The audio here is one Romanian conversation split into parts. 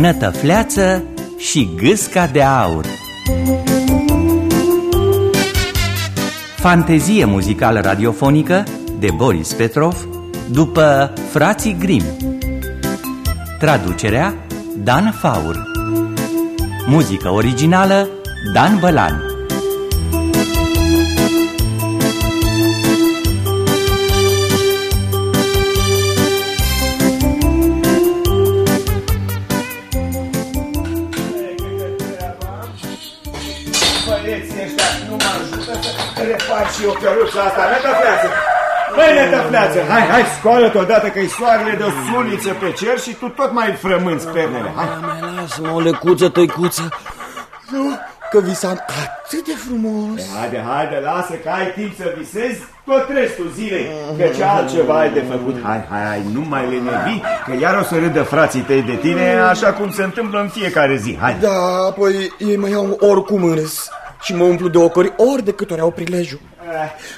Nătăfleață și gâsca de aur. Fantezie muzicală radiofonică de Boris Petrov după Frații Grim Traducerea Dan Faur. Muzică originală Dan Bălan și o căruță asta, netăfleață! Băi, netăfleață, hai, hai, scoală-te odată că-i soarele de o suliță pe cer și tu tot mai frămânți pernele, hai! Mai lasă-mă o lecuță, tăicuță. Nu, că visam atât de frumos. Haide, haide, lasă că ai timp să visezi tot restul zilei, că ce altceva ai de făcut. Hai, hai, hai, nu mai lenevi, că iar o să râdă frații tăi de tine, așa cum se întâmplă în fiecare zi. Hai. Da, apoi ei mă iau oricum în râs și mă umplu de ocări ori de câte ori au prilejul.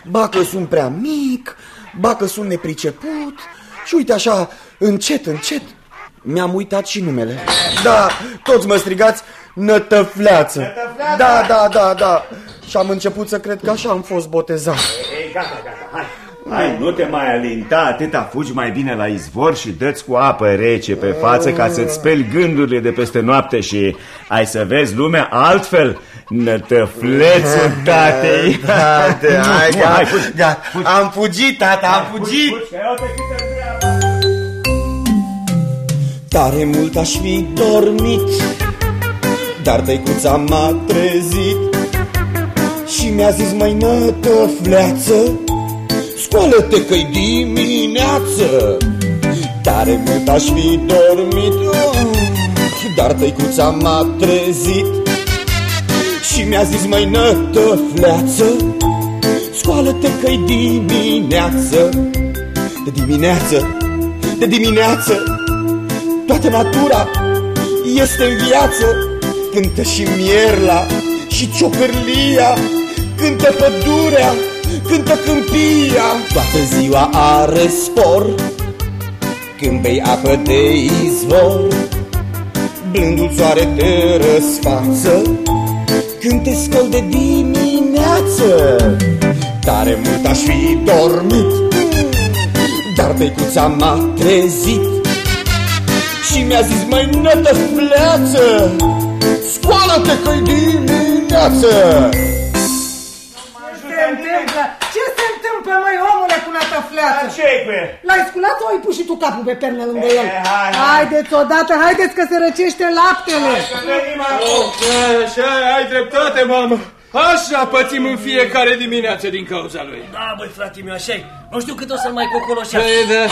Ba că sunt prea mic, ba că sunt nepriceput și uite așa, încet, încet, mi-am uitat și numele. Da, toți mă strigați nătăfleață. Nătăfleață? Da, da, da, da. Și am început să cred că așa am fost botezat. Ei, gata, gata, hai. Hai, nu te mai alinta, atâta fugi mai bine la izvor și dă-ți cu apă rece pe față ca să-ți speli gândurile de peste noapte și ai să vezi lumea altfel. Nătăflețul tatei. Tate, hai, Nu, gata, hai, fugi, gata. fugi. Am fugit, tata, am fugit. Fugi, că iau-te câte treabă. Tare mult aș fi dormit Dar tăicuța m-a trezit Și mi-a zis măi nătăfleață Scoală-te că-i dimineață Tare mult aș fi dormit Dar tăicuța m-a trezit Și mi-a zis măi nătăfleață Scoală-te că-i dimineață. De dimineață, de dimineață Toată natura este în viață. Cântă și mierla și ciocârlia Cântă pădurea, cântă câmpia. Toată ziua are spor Când bei apă de izvor Blândul soare te răsfață Când te scol de dimineață. Tare mult aș fi dormit Dar tăicuța m-a trezit. Și mi-a zis, mai nătăfleață Scoală-te că-i dimineață cu nătăfleață? Ce-i cu el? L-ai sculat sau ai pus și tu capul pe pernă lângă E, el? hai, hai. Haideți odată, haideți că se răcește laptele. Venim acum. Așa, ai dreptate, mamă. Așa pățim în fiecare dimineață din cauza lui. Da, băi, frate meu, așa Nu știu cât o să-l mai cocoloșească. Păi, da.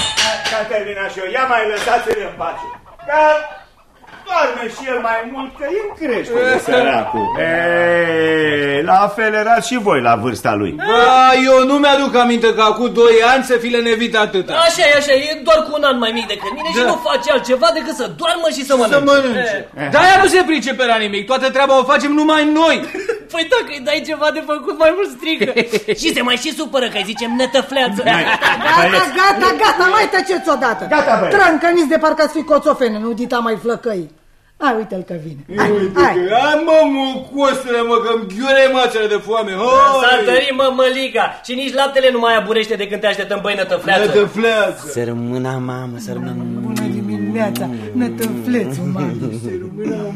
Ca terminat și eu, ia mai lăsați-l în pace. Că doarme și el mai mult, că e în creștere, săracul. Ei, la fel erați și voi la vârsta lui. Bă, eu nu mi-aduc aminte că acum 2 ani să fi lenevit atâta. Așa e, așa e, doar cu un an mai mic decât mine și Da. nu face altceva decât să doarmă și să mănânce. Să mănânce. E, Dar ea nu se pricepe la nimic. Toată treaba o facem numai noi. Păi dacă îi dai ceva de făcut, mai mult strică. și se mai și supără că îi zicem nătăfleață. Gata, gata, gata, mai tăceți odată. Gata, băieți. Trâncăniți de parcă ați fi coțofene, nu dita mai flăcăi. Hai, uite-l că vine. Hai, hai. Hai mă, mucostele, mă, că-mi ghiure mațele de foame. S-a Hai! întărit, mă, măliga Și nici laptele nu mai aburește de când te așteptăm, băi, nătăfleață Nătăfleață. Să rămână, mamă, să rămână Bună dimineața, nătăflețul, mamă.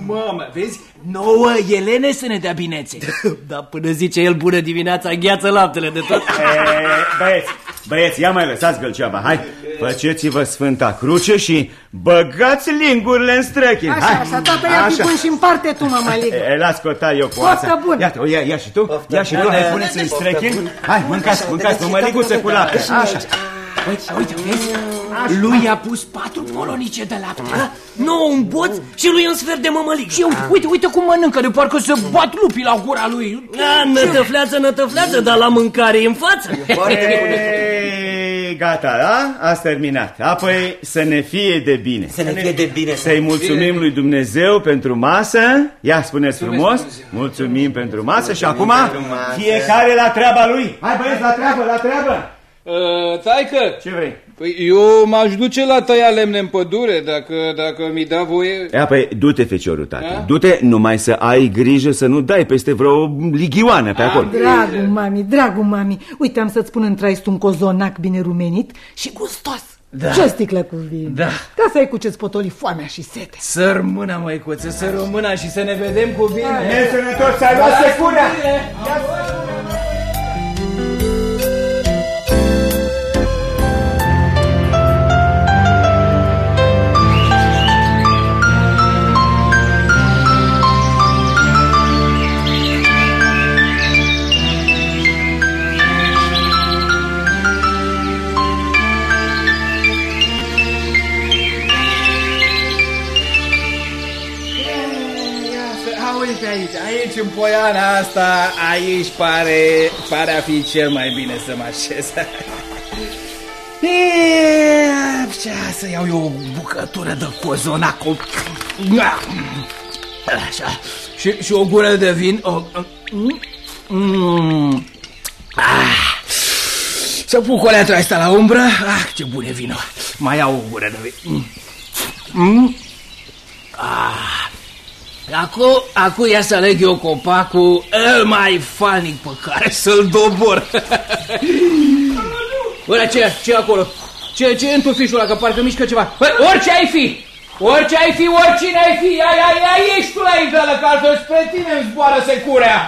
Mamă, vezi? Nouă Elene să ne dea binețe. Da, până zice el bună dimineața, gheață laptele de tot E, băieți, băieți, ia mai lăsați gălceaba, hai. Faceți-vă Sfânta Cruce și băgați lingurile în străchin. Așa, hai. așa, tata, ia fi bun și în parte tu, mă, mai ligă. E, las că o tai eu cu Poftă asta. bună. Iată, o ia, ia și tu, ia și tu, hai puneți în strechin. Hai, mâncați, mâncați mămăliguță cu lapte. Așa. Uite, uite, vezi? Lui i-a pus patru polonice de lapte. Nu, un boț și lui un sfert de mămălig Și eu, uite, uite cum mănâncă, de parcă se bat lupii la gura lui. Da, nătăfleață, nătăfleață, dar la mâncare e în față Ei, gata, da? Ați terminat. Apoi să ne fie de bine. Să ne fie de bine Să-i mulțumim lui Dumnezeu pentru masă. Ia, spuneți frumos. Mulțumim pentru masă și acum pentru masă. fiecare la treaba lui. Hai băieți, la treabă, la treabă. Uh, taică, Ce vrei? Păi eu m-aș duce la tăia lemne în pădure dacă, dacă mi da voie. Ea, păi, du-te, feciorul, tati. Da? Du-te, numai să ai grijă să nu dai peste vreo lighioană pe acolo. Dragul mami, dragul mami, uite am să-ți pun în traist un cozonac bine rumenit și gustos. Da. Ce o sticlă cu vin? Da. Ca să ai cu ce-ți potoli foamea și sete. Să rămână, măicuță, să rămână și să ne vedem cu bine. Nesănătos, ți-ai luat securea! A, poiana asta, aici pare, pare a fi cel mai bine să mă așez. E, Așa, să iau eu o bucătură de cozonac. o- Așa, și, și o gură de vin. O, mm, ah, să pun coleatul asta la umbră. Ah, ce bun e vinul. Mai iau o gură de vin. Mm. Ah. Acum, acum ia să aleg eu copacul el mai falnic pe care să-l dobor. Bă, ce, ce acolo? Ce, ce e în tufișul ăla, că parcă mișcă ceva? Bă, orice ai fi! Orice ai fi, oricine ai fi, ai, ai, ai, ești tu la iveală, că altfel spre tine îmi zboară securea!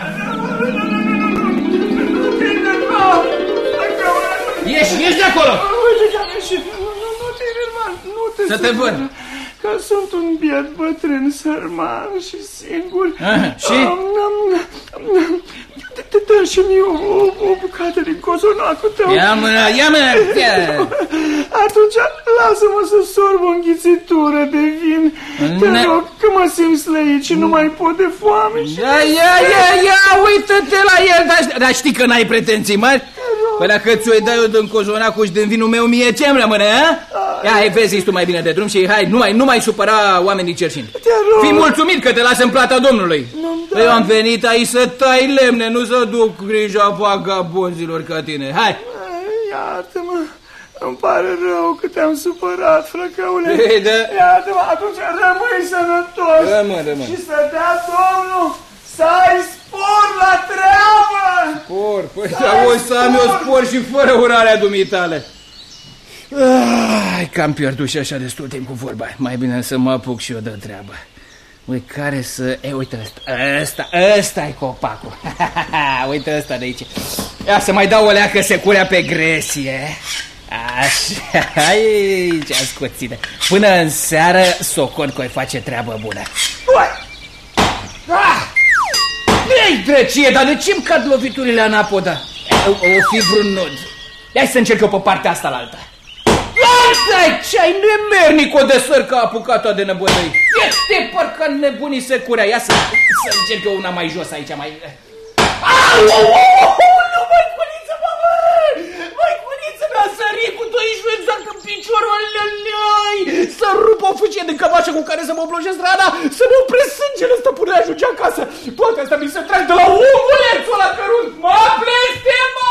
Ieși, ieși de acolo! Să te văd! Că sunt un biet bătrân, sărman și singur. Aha, și? Dă și mie o, o, o bucată din cozonacul tău. Ia mâna, ia mâna! Ia. Atunci lasă-mă să sorb o înghițitură de vin. Te Ne- rog, că mă simt slăit și nu mai pot de foame și... Ia, ia, ia, ia, uită-te la el, dar, dar știi că n-ai pretenții mari? Păi dacă ți-o dai eu din cozonacul și din vinul meu, mie ce-mi rămâne, a? Ia, hai, vezi, tu mai bine de drum și hai, nu mai, nu mai supăra oamenii cerșini. rog. Fii mulțumit că te las în plata Domnului. Eu am venit aici să tai lemne, nu să duc grija vagabonzilor ca tine. Hai! Ai, Iartă-mă, îmi pare rău că te-am supărat, frăcăule. Ei, da. Iartă-mă, atunci rămâi sănătos. Rămân, rămân. Și să dea Domnul să ai spor la treabă. Spor, păi da, o să am eu spor și fără urarea dumitale. Ai, că am pierdut și așa destul timp cu vorba. Mai bine să mă apuc și eu de treabă. Ui, care să... E, uite ăsta, ăsta, ăsta e copacul. uite ăsta de aici. Ia să mai dau o leacă securea pe gresie. Așa, aici, ascuține. Până în seară, socot că o face treabă bună. Ah! Ei, drăcie, dar de ce-mi cad loviturile anapoda? O, o fi vreun nod. Hai să încerc eu pe partea asta la alta. Lasă, ce ai nemernic o de săr ca apucat-o de nebădăi. Este parcă nebunii securea. Ia să, să încerc eu una mai jos aici, mai... Au, au, au, au, nu, mai cuniță, mamă! Mai cuniță mi-a sărit cu doi exact în piciorul lălăi! Să rup o fâcie de cămașă cu care să mă bloșez strada, să mă opresc sângele ăsta până ajunge acasă. Toate astea mi se trag de la omulețul ăla cărunt. Mă blestemă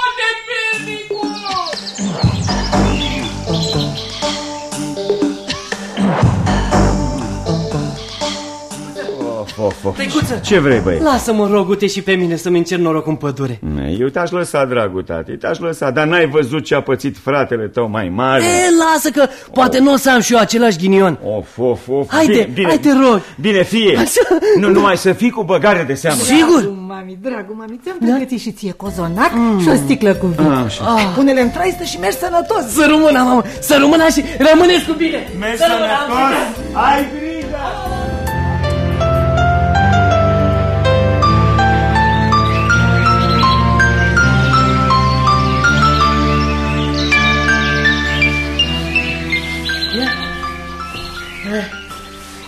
Of, of, of. Tăicuță! Ce vrei, băi? Lasă-mă, rogute, și pe mine să-mi încerc noroc în pădure. Eu te-aș lăsa, dragul tati, te-aș lăsa, dar n-ai văzut ce a pățit fratele tău mai mare? E, lasă că poate nu o să am și eu același ghinion. Of, of, of. Haide, bine, bine, hai te rog. Bine, fie. Așa. Nu numai să fii cu băgare de seamă. Sigur? Dragul mami, dragul mami, ți-am pregătit și ție cozonac și o sticlă cu vin. Așa. Pune-le în traistă și mergi sănătos. Să rămână, mamă, să rămână și rămâneți cu bine. Mergi Să rămână, am sănătos, grijă. ai grijă.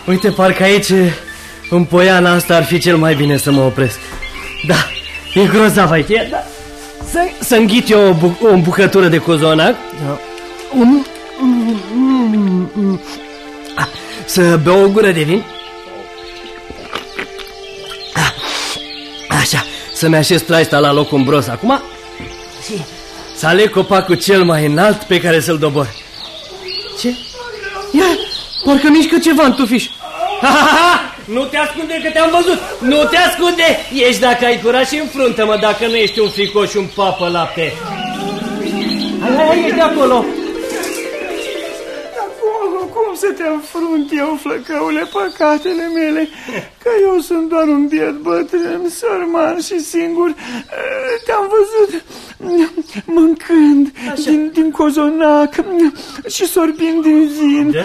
Uite, parcă aici, în poiana asta, ar fi cel mai bine să mă opresc. Da, e grozav aici. e, Da. Să, să înghit eu o, bu o bucătură de cozonac. Da. Um, um, um, um. Ah, Să beau o gură de vin. Ah, Așa, să-mi așez traista la loc umbros acum. Și să aleg copacul cel mai înalt pe care să-l dobor. Ce? Ia, parcă mișcă ceva în tufiș. Ha, ha, ha! Nu te ascunde că te-am văzut! Nu te ascunde! Ești dacă ai curaj și înfruntă-mă dacă nu ești un fricoș și un papă lapte. Hai, hai, hai, ești de acolo! Cum, cum să te înfrunt eu, flăcăule, păcatele mele? Că eu sunt doar un biet bătrân, sărman și singur. Te-am văzut mâncând din, din cozonac și sorbind din vin. Da?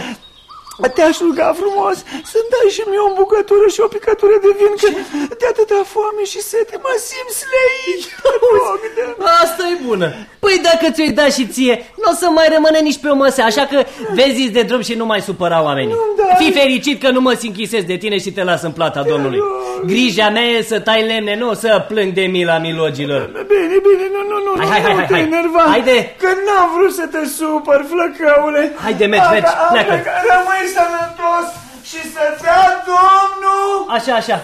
Te-aș ruga frumos să-mi dai și mie o bucătură și o picătură de vin, că de atâta foame și sete mă simt sleit. Asta e bună. Păi dacă ți-o da și ție, nu o să mai rămâne nici pe o măsă, așa că vezi de drum și nu mai supăra oamenii. da. Fii fericit că nu mă sinchisez de tine și te las în plata Domnului. Grija mea e să tai lemne, nu să plâng de mila milogilor. Bine, bine, nu, nu, nu, Hai, hai, hai, nu hai, te hai. enerva. Haide. Că n-am vrut să te supăr, flăcăule. Haide, mergi, Asta, mergi, asta, pleacă. că Rămâi sănătos și să-ți dea Domnul Așa, așa.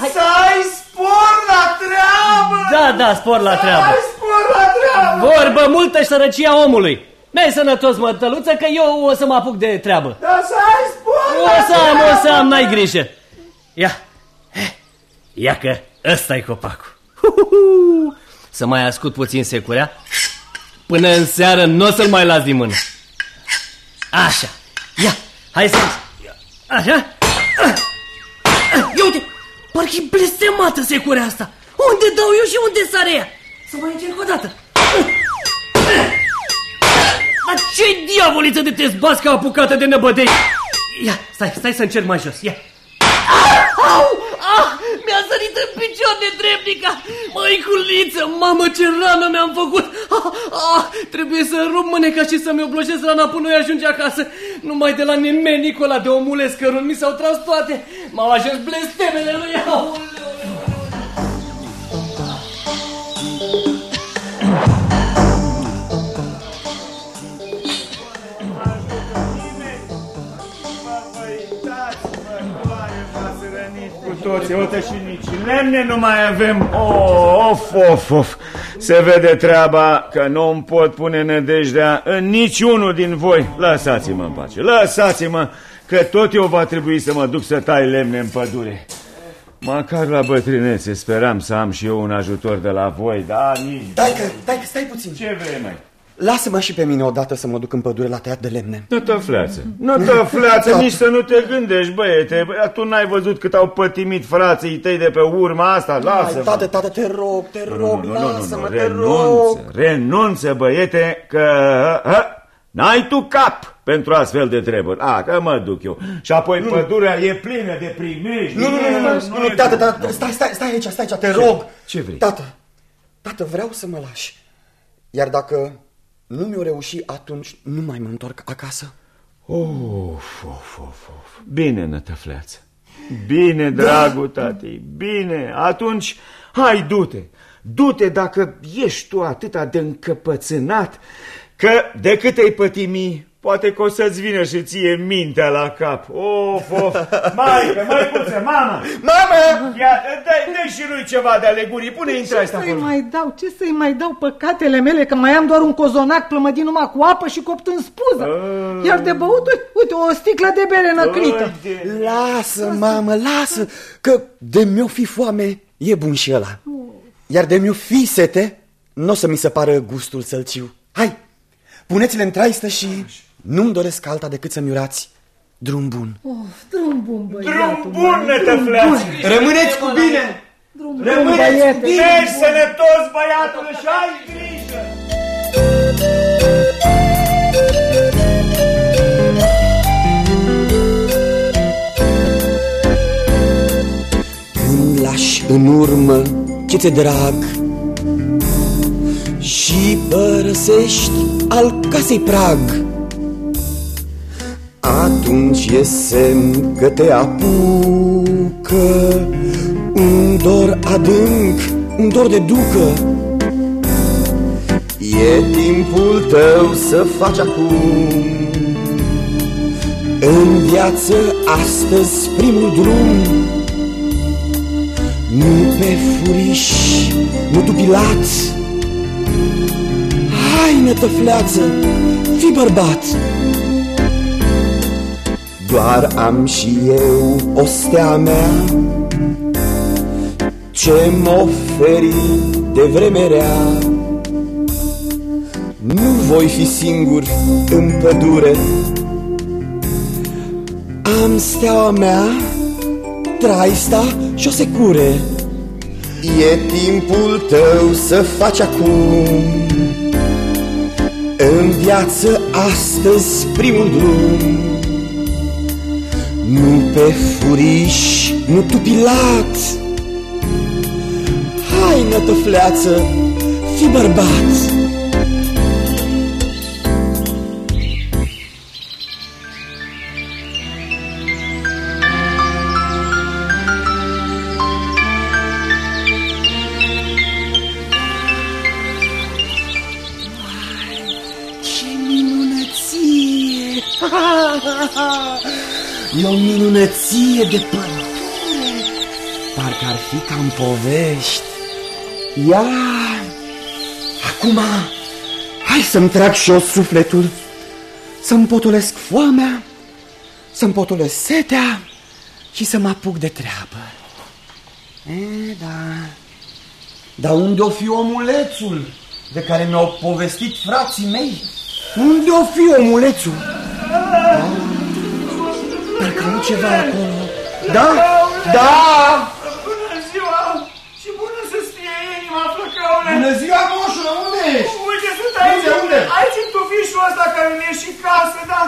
Hai. să ai spor la treabă. Da, da, spor la Să treabă. ai spor la treabă. Vorbă multă și sărăcia omului. Mai sănătos, mătăluță, că eu o să mă apuc de treabă. Da, să ai spor O la să am, o treabă. să am, n-ai grijă. Ia. Ia că ăsta e copacul. Huhuhu. Să mai ascult puțin securea. Până în seară nu o să-l mai las din mână. Așa. Ia, hai să... Așa. Ia uite, parcă-i blestemată securea asta. Unde dau eu și unde sare ea? Să mai încerc o dată. Dar ce diavoliță de te zbați ca apucată de năbădei? Ia, stai, stai să încerc mai jos, ia. Au! Ah! Mi-a sărit în picior de drepnica! Măiculiță, mamă, ce rană mi-am făcut! Ah, ah, trebuie să rup mâneca și să-mi oblojez rana până noi ajunge acasă. Numai de la nemenicul ăla de omule scărun mi s-au tras toate. M-au ajuns blestemele lui Aoleu! Toți, uite și nici lemne nu mai avem. Oh, of, of, of. Se vede treaba că nu îmi pot pune nădejdea în niciunul din voi. Lăsați-mă în pace, lăsați-mă, că tot eu va trebui să mă duc să tai lemne în pădure. Măcar la bătrânețe speram să am și eu un ajutor de la voi, da, nici... Dai că, dai că, stai puțin. Ce vrei, mai? Lasă-mă și pe mine odată să mă duc în pădure la tăiat de lemne. Nu te fleață, nu te fleață, nici să nu te gândești, băiete. Băi, Tu n-ai văzut cât au pătimit frații tăi de pe urma asta? Hai, Lasă-mă. tată, tată, te rog, te rog, lasă-mă, te rog. renunță, renunță, băiete, că hă, n-ai tu cap pentru astfel de treburi. A, că mă duc eu. Și apoi pădurea e plină de primești. Nu, nu, nu, nu, nu, nu, e- tată, tată, stai, stai, stai aici, stai aici, te rog. Ce vrei? Tată, tată, vreau să mă lași. Iar dacă nu mi-o reuși, atunci nu mai mă întorc acasă. Of, of, of, of. Bine, nătăfleață. Bine, dragul tati, bine. Atunci, hai, du-te. Du-te dacă ești tu atât de încăpățânat că de cât ai pătimi, poate că o să-ți vină și ție mintea la cap. Of, of. Maică, măicuță, mama! Mamă! Ia, dă, dă și lui ceva de alegurii. Pune intra asta Să-i acolo. mai dau, ce să-i mai dau păcatele mele, că mai am doar un cozonac plămădit numai cu apă și copt în spuză. Ah. Iar de băut, uite, uite, o sticlă de bere năcrită. Uite. Lasă, mamă, lasă, că de mi-o fi foame, e bun și ăla. Iar de mi-o fi sete, nu o să mi se pară gustul sălciu. Hai, puneți-le în traistă și nu-mi doresc alta decât să-mi urați drum bun. Of, drum bun, băiatul. Drum bun, nătăfleață. Rămâneți cu bine! Drum bun, Rămâneți băiete. bine, sănătos, băiatul, și ai grijă. Când lași în urmă ce ți drag Și părăsești al casei prag Atunci e semn că te apucă. Un dor adânc, un dor de ducă. E timpul tău să faci acum. În viață astăzi primul drum. Nu pe furiș, nu tu pilat. Hai, nătăfleață, fi bărbat Doar am și eu o stea mea. Ce mă oferi de vreme rea? Nu voi fi singur în pădure. Am steaua mea, traista și o secure. E timpul tău să faci acum. În viață astăzi primul drum Nu pe furiș, nu tu pilat Hai, nătăfleață, fi bărbat E o minunăție de pădure Parcă ar fi ca în povești Ia! Acum, hai să-mi trag și eu sufletul Să-mi potolesc foamea Să-mi potolesc setea Și să mă apuc de treabă E, da Dar unde o fi omulețul De care mi-au povestit frații mei? Unde o fi omulețul? Da? Parcă nu ceva acolo Da? Da! Bună ziua! Și bună să-ți fie inima, flăcăule! Bună ziua, moșule, unde ești? Uite, sunt aici, Unde, unde? aici în tufișul ăsta care mi e și casă, dar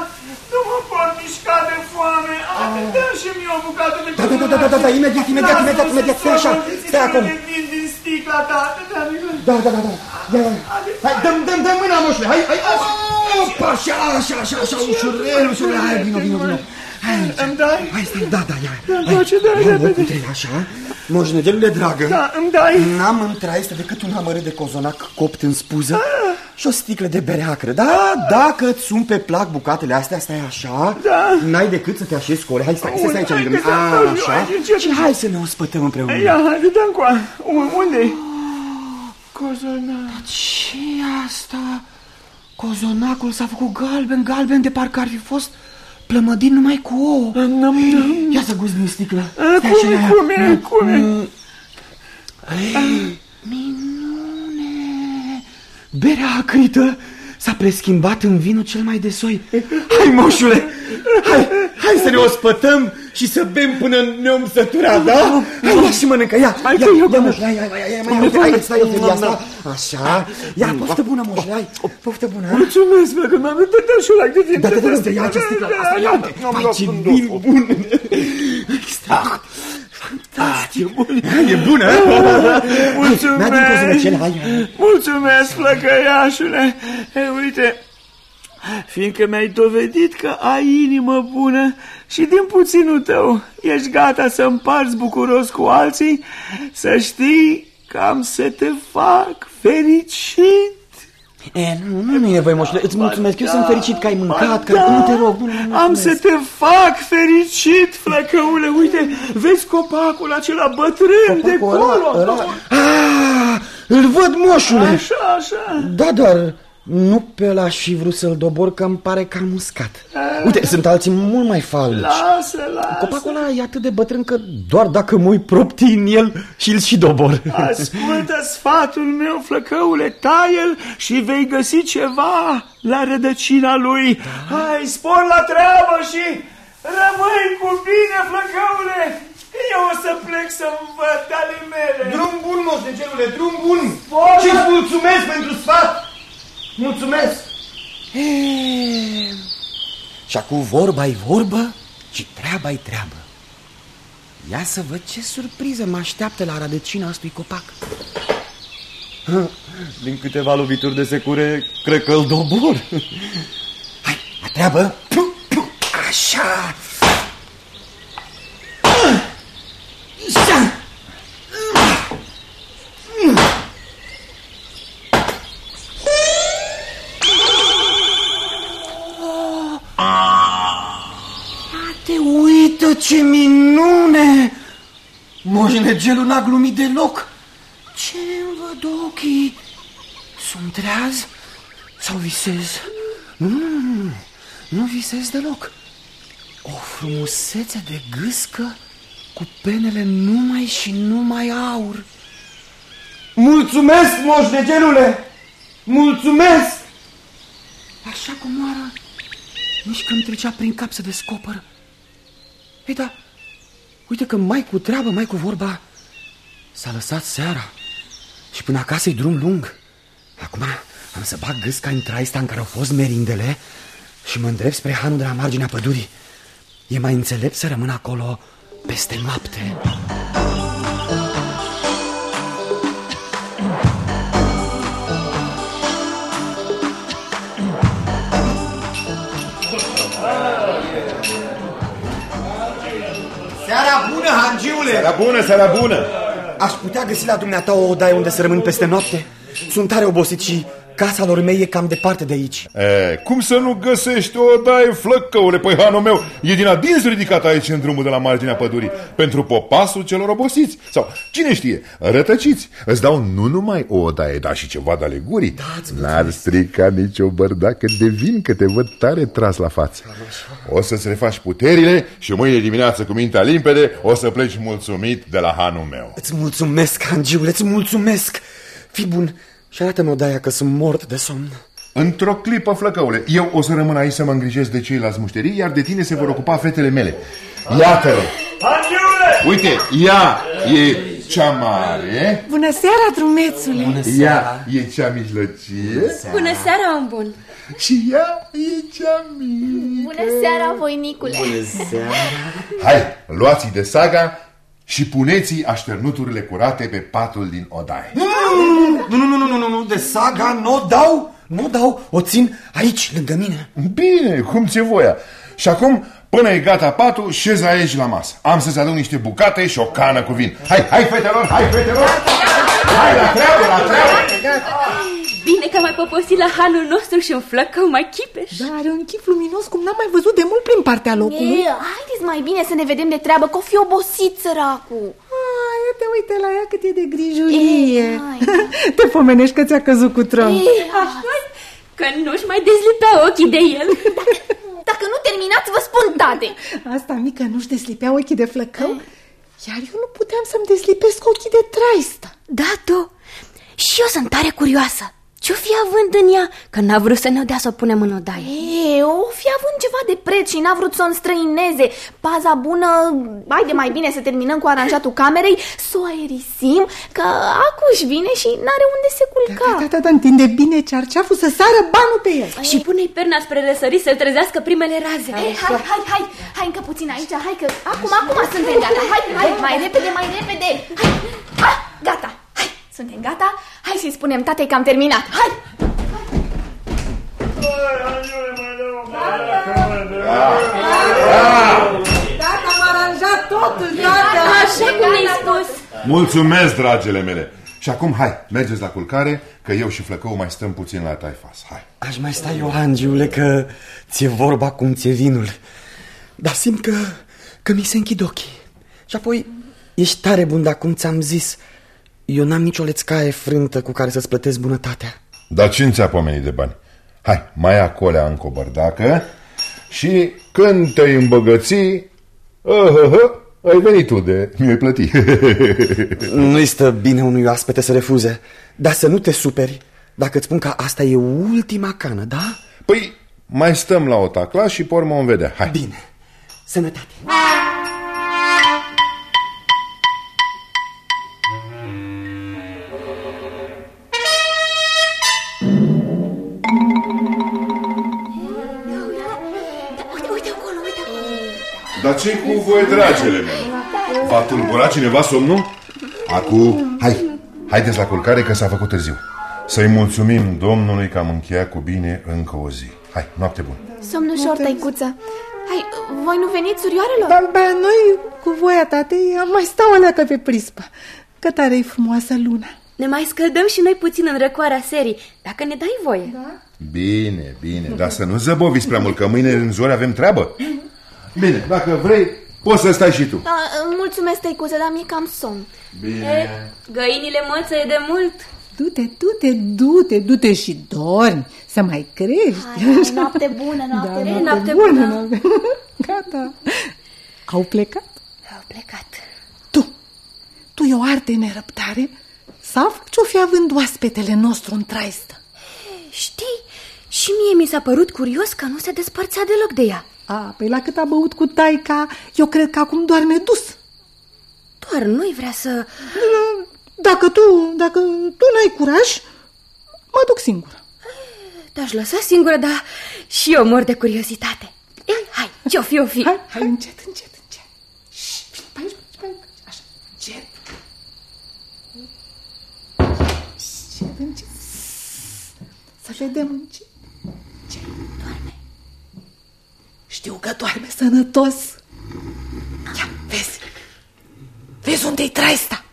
nu mă pot mișca de foame. Dă și mie o bucată de Ah. Da, da, da, da, da, da, da, imediat, imediat, imediat, imediat, stai așa, stai acum. Vin din sticla ta, da, Da, da, da, da. Ia, ia. Hai, dăm, dăm, dăm mâna, moșule. Hai, hai. Opa, așa, așa, așa, așa, ușurel, ușurel. Hai, vino, vino, vino. Hai, aici. Îmi dai? Hai, stai, da, da, ia. Da-mi place, da, Ia, repede. uite, așa. Moșnegelule dragă. Da, îmi dai? N-am în traistă decât un amărât de cozonac copt în spuză și o sticlă de bere acră. Da, dacă îți sunt pe plac bucatele astea, stai așa, Da. n-ai decât să te așezi cu ore. Hai, stai, stai, stai aici Hai, lângă că mine. da, A, eu Așa. aici încet. Și hai să ne ospătăm împreună. Ia, haide, dă încoa. Unde-i? Cozonac. ce asta? Cozonacul s-a făcut galben, galben de parcă ar fi fost plămădit numai cu ouă. Nam, nam. Ia să guzi din sticlă. A, Stai Cum așa, e, ia. cum e, cum e? Minune! Berea acrită s-a preschimbat în vinul cel mai de soi. Hai, moșule! Hai, hai să ne ospătăm și să bem până ne om sătura, da? Hai, ia și mănâncă, ia! Hai ia, că eu ia, mănânc. moșule, hai, hai, hai, hai, hai, hai, hai, stai, eu felia asta. Așa, ia, poftă bună, moșule, hai, poftă bună. ha? Mulțumesc, bă, că m-am uitat și la de din Da, da, da, da, ia ce sticlă asta, ia uite, hai, ce vin bun. Extra. Fantastic. E bună, ha? Mulțumesc! Mi-a din cozonăcel, hai, hai. Mulțumesc, flăcăiașule! Ei, uite, fiindcă mi-ai dovedit că ai inimă bună și din puținul tău ești gata să împarți bucuros cu alții, să știi că am să te fac fericit. E, nu, nu, nu e nevoie, moșule, îți mulțumesc, eu sunt fericit că ai mâncat, că Da, nu te rog, nu, nu, nu, am mulțumesc. să te fac fericit, flăcăule. Uite, vezi copacul acela bătrân de Copacul ăla, acolo. ăla... Ah, îl văd, moșule! Așa, așa. Da, dar nu pe ăla aș fi vrut să-l dobor, că îmi pare cam muscat. Uite, sunt alții mult mai falnici. Lasă, lasă. Copacul ăla e atât de bătrân că doar dacă mă uit proptii în el și-l și dobor. Ascultă sfatul meu, flăcăule, taie-l și vei găsi ceva la rădăcina lui. Hai, spor la treabă și rămâi cu bine, flăcăule. Eu o să plec să-mi văd ale mele. Drum bun, moșnegelule, drum bun! Spor Și la- îți mulțumesc pentru sfat! Mulțumesc! Și acum vorba-i vorbă și treaba-i treabă. Ia să văd ce surpriză mă așteaptă la rădăcina acestui copac. Din câteva lovituri de secure, cred că îl dobor. Hai, la treabă! Așa! Așa! Te uită ce minune! Moșnegelul n-a glumit deloc. ce îmi văd ochii? Sunt treaz sau visez? Nu, nu, nu, nu, nu visez deloc. O frumusețe de gâscă cu penele numai și numai aur. Mulțumesc, moșnegelule! Mulțumesc! Așa cum oara, nici când trecea prin cap să descoperă. Ei, da, uite că mai cu treabă, mai cu vorba, s-a lăsat seara și până acasă e drum lung. Acum am să bag gâsca în traista în care au fost merindele și mă îndrept spre hanul de la marginea pădurii. E mai înțelept să rămân acolo peste noapte. Bună, hangiule! Seara bună, seara bună! Aș putea găsi la dumneata o odaie unde să rămân peste noapte? Sunt tare obosit și casa lor mei e cam departe de aici. E, cum să nu găsești o daie flăcăule, păi hanul meu e din adins ridicat aici în drumul de la marginea pădurii pentru popasul celor obosiți sau, cine știe, rătăciți. Îți dau nu numai o odaie, dar și ceva de alegurii. N-ar strica nicio bărdacă de vin că te văd tare tras la față. O să-ți refaci puterile și mâine dimineață cu mintea limpede o să pleci mulțumit de la hanul meu. Îți mulțumesc, hangiule, îți mulțumesc! Fii bun și arată-mi odaia că sunt mort de somn. Într-o clipă, flăcăule, eu o să rămân aici să mă îngrijesc de ceilalți mușterii, iar de tine se vor ocupa fetele mele. Iată-le! Uite, ea e cea mare, Bună seara, drumețule! Bună ea e cea mijlocie Bună seara, om bun! și ea e cea mică. Bună seara, voinicule! Hai, luați de saga și puneți așternuturile curate pe patul din odaie. Nu, nu, nu, nu, nu, nu, nu, de saga nu o dau, nu o dau, o țin aici, lângă mine. Bine, cum ți voia. Și acum, până e gata patul, șezi aici la masă. Am să-ți aduc niște bucate și o cană cu vin. Hai, hai, fetelor, hai, fetelor! Hai, la treabă, la treabă! Bine că am mai poposit la hanul nostru și un flăcău mai chipeș. Dar are un chip luminos cum n-am mai văzut de mult prin partea locului. E, haideți mai bine să ne vedem de treabă, că o fi obosit săracul. Ai, ia te uite la ea cât e de grijulie. Ei, hai. te pomenești că ți-a căzut cu tron. E, așa că nu-și mai dezlipea ochii de el. Dacă, dacă nu terminați, vă spun tate. Asta mică nu-și deslipea ochii de flăcău, iar eu nu puteam să-mi deslipesc ochii de traista. Da, tu. Și eu sunt tare curioasă. Ce-o fi având în ea? Că n-a vrut să ne dea să o punem în odaie. E, o fi având ceva de preț și n-a vrut să o înstrăineze. Paza bună, haide mai bine să terminăm cu aranjatul camerei, să o aerisim, că acuș își vine și n-are unde se culca. Da, da, da, întinde bine cearceaful să sară banul pe el. Și pune-i perna spre răsărit să trezească primele raze. Ei, hai, hai, hai, hai încă puțin aici, hai că acum, acum suntem gata. Hai, hai, mai repede, mai repede. Hai, ah, gata, hai, suntem gata. Hai să-i spunem tatei că am terminat. Hai! Tata am aranjat totul, tata. Așa cum mi-ai spus. Mulțumesc, dragele mele! Și acum, hai, mergeți la culcare, că eu și Flăcău mai stăm puțin la taifas. Hai! Aș mai sta eu, Angiule, că ți-e vorba cum ți-e vinul. Dar simt că, că mi se închid ochii. Și apoi, ești tare bun, dar cum ți-am zis, eu n-am nicio lețcaie frântă cu care să-ți plătesc bunătatea. Dar cine ți-a pomenit de bani? Hai, mai acolea încă o bărdacă și când te-ai îmbogăți, uh, uh, uh, ai venit tu de mi-ai plăti. Nu-i stă bine unui oaspete să refuze, dar să nu te superi dacă îți spun că asta e ultima cană, da? păi, mai stăm la o tacla și pe urmă vom vedea. Hai. Bine, sănătate. Dar ce cu voi, dragele mele? V-a tulburat cineva somnul? Acu, hai, haideți la culcare că s-a făcut târziu. Să-i mulțumim Domnului că am încheiat cu bine încă o zi. Hai, noapte bună. Somn ușor, tăicuță. Hai, voi nu veniți, surioarelor? Dar bea, noi, cu voia tatei, am mai stau o leacă pe prispă. Că tare e frumoasă luna. Ne mai scăldăm și noi puțin în răcoarea serii, dacă ne dai voie. Da? Bine, bine, dar să nu zăboviți prea mult, că mâine în zori avem treabă. Bine, dacă vrei, poți să stai și tu. Da, mulțumesc, tăicuță, dar mi-e cam somn. Bine. Găinile mățăie de mult. Du-te, du-te, du-te, du-te și dormi, să mai crești. Hai, hai, noapte bună, noapte da, bună. noapte Noapte bună. bună. noapte- Gata. Au plecat? Au plecat. Tu, tu e o arte nerăbdare să afli ce-o fi având oaspetele nostru în traistă. Știi, și mie mi s-a părut curios că nu se despărțea deloc de ea. A, pe la cât a băut cu taica, eu cred că acum doarme dus. Doar nu-i vrea să... Dacă tu, dacă tu n-ai curaj, mă duc singură. Te-aș lăsa singură, dar și eu mor de curiozitate. Ei, hai, ce-o fi, o fi. Hai, hai, încet, încet, încet. Și, pe aici, pe aici, așa, încet. Încet, încet. Să vedem încet. Ce? Doarme. Știu că doarme sănătos. Ia, vezi. Vezi unde-i traista?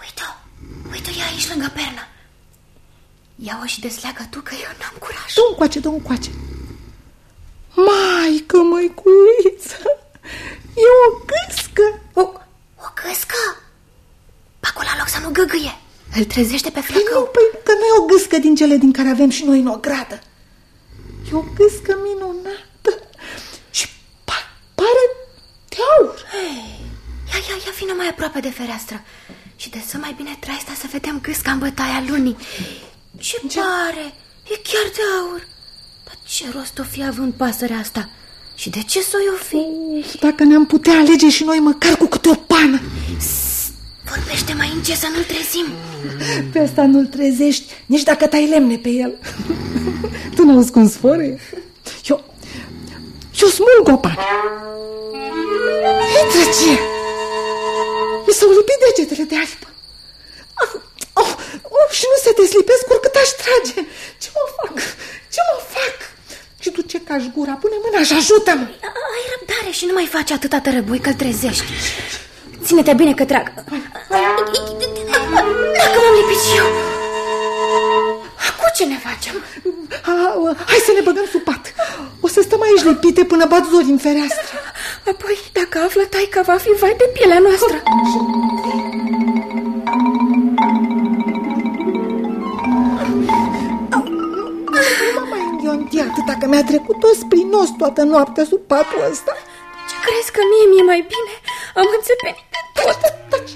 Uite-o, uite-o, e aici lângă pernă. Ia-o și desleagă tu că eu n-am curaj. Du încoace, du încoace. Maică, măiculiță, e o gâscă. O, o gâscă? Pe acolo loc să nu găgâie. Îl trezește pe flăcău. Păi nu, păi, că nu e o gâscă din cele din care avem și noi în ogradă. E o gâscă minunată și pa pare de aur. Hey, ia, ia, ia, vină mai aproape de fereastră și de să mai bine traista să vedem gâsca în bătaia lunii. Ce, ce pare? E chiar de aur. Dar ce rost o fi având pasărea asta? Și de ce să o fi? Dacă ne-am putea alege și noi măcar cu câte o pană. Vorbește mai încet să nu-l trezim. Pe asta nu-l trezești, nici dacă tai lemne pe el. tu n-auzi cum sfore? Eu, eu smulg o pană. Intră ce? Mi s-au lipit degetele de aripă. Ah, oh, oh, și nu se deslipesc oricât aș trage. Ce mă fac? Ce mă fac? Și tu ce cași gura? Pune mâna și ajută-mă. Ai răbdare și nu mai faci atâta tărăbui că-l trezești. Ține-te bine că trag. Dacă m-am lipit și eu. Acum ce ne facem? Ha, hai să ne băgăm sub pat. O să stăm aici lipite până bat zori în fereastră. Apoi, dacă află taica, va fi vai de pielea noastră. Nu mai înghionti atâta că mi-a trecut os prin os toată noaptea sub patul ăsta. Ce crezi că mie mi-e mai bine? Am înțepenit de tot. Taci,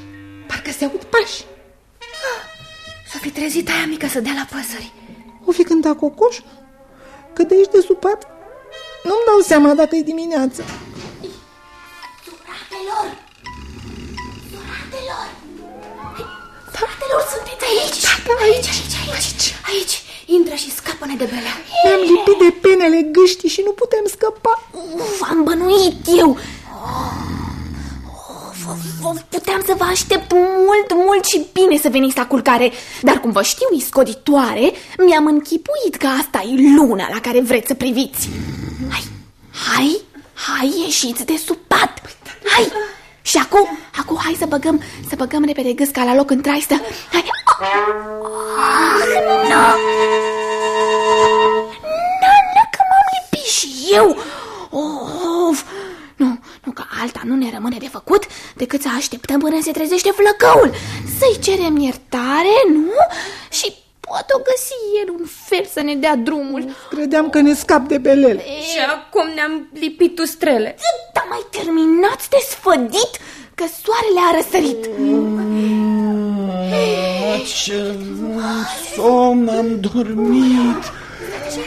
parcă se aud pași. S-a fi trezit aia mică să dea la păsări. O fi cântat cocoș? Că de aici de sub pat nu-mi dau seama dacă e dimineață. Suratelor! Suratelor! Suratelor, sunteți aici? Da, da, aici, aici, aici, aici. Intră și scapă-ne de belea. Ne-am lipit de penele gâștii și nu putem scăpa. Uf, am bănuit eu. Of, puteam să vă aștept mult, mult și bine să veniți la culcare, dar cum vă știu iscoditoare, mi-am închipuit că asta e luna la care vreți să priviți. Hai, hai, hai, ieșiți de sub pat. Hai, și acum, acum hai să băgăm, să băgăm repede gâsca la loc în traistă. Hai. Ah, nu. Nu, nu, că m-am lipit și eu. Of, nu, nu, că alta nu ne rămâne de făcut decât să așteptăm până se trezește flăcăul. Să-i cerem iertare, nu? Și poate o găsi el un fel să ne dea drumul. Credeam că ne scap de belele. Și acum ne-am lipit ustrele. Dar mai terminați de sfădit că soarele a răsărit. Ce somn am dormit.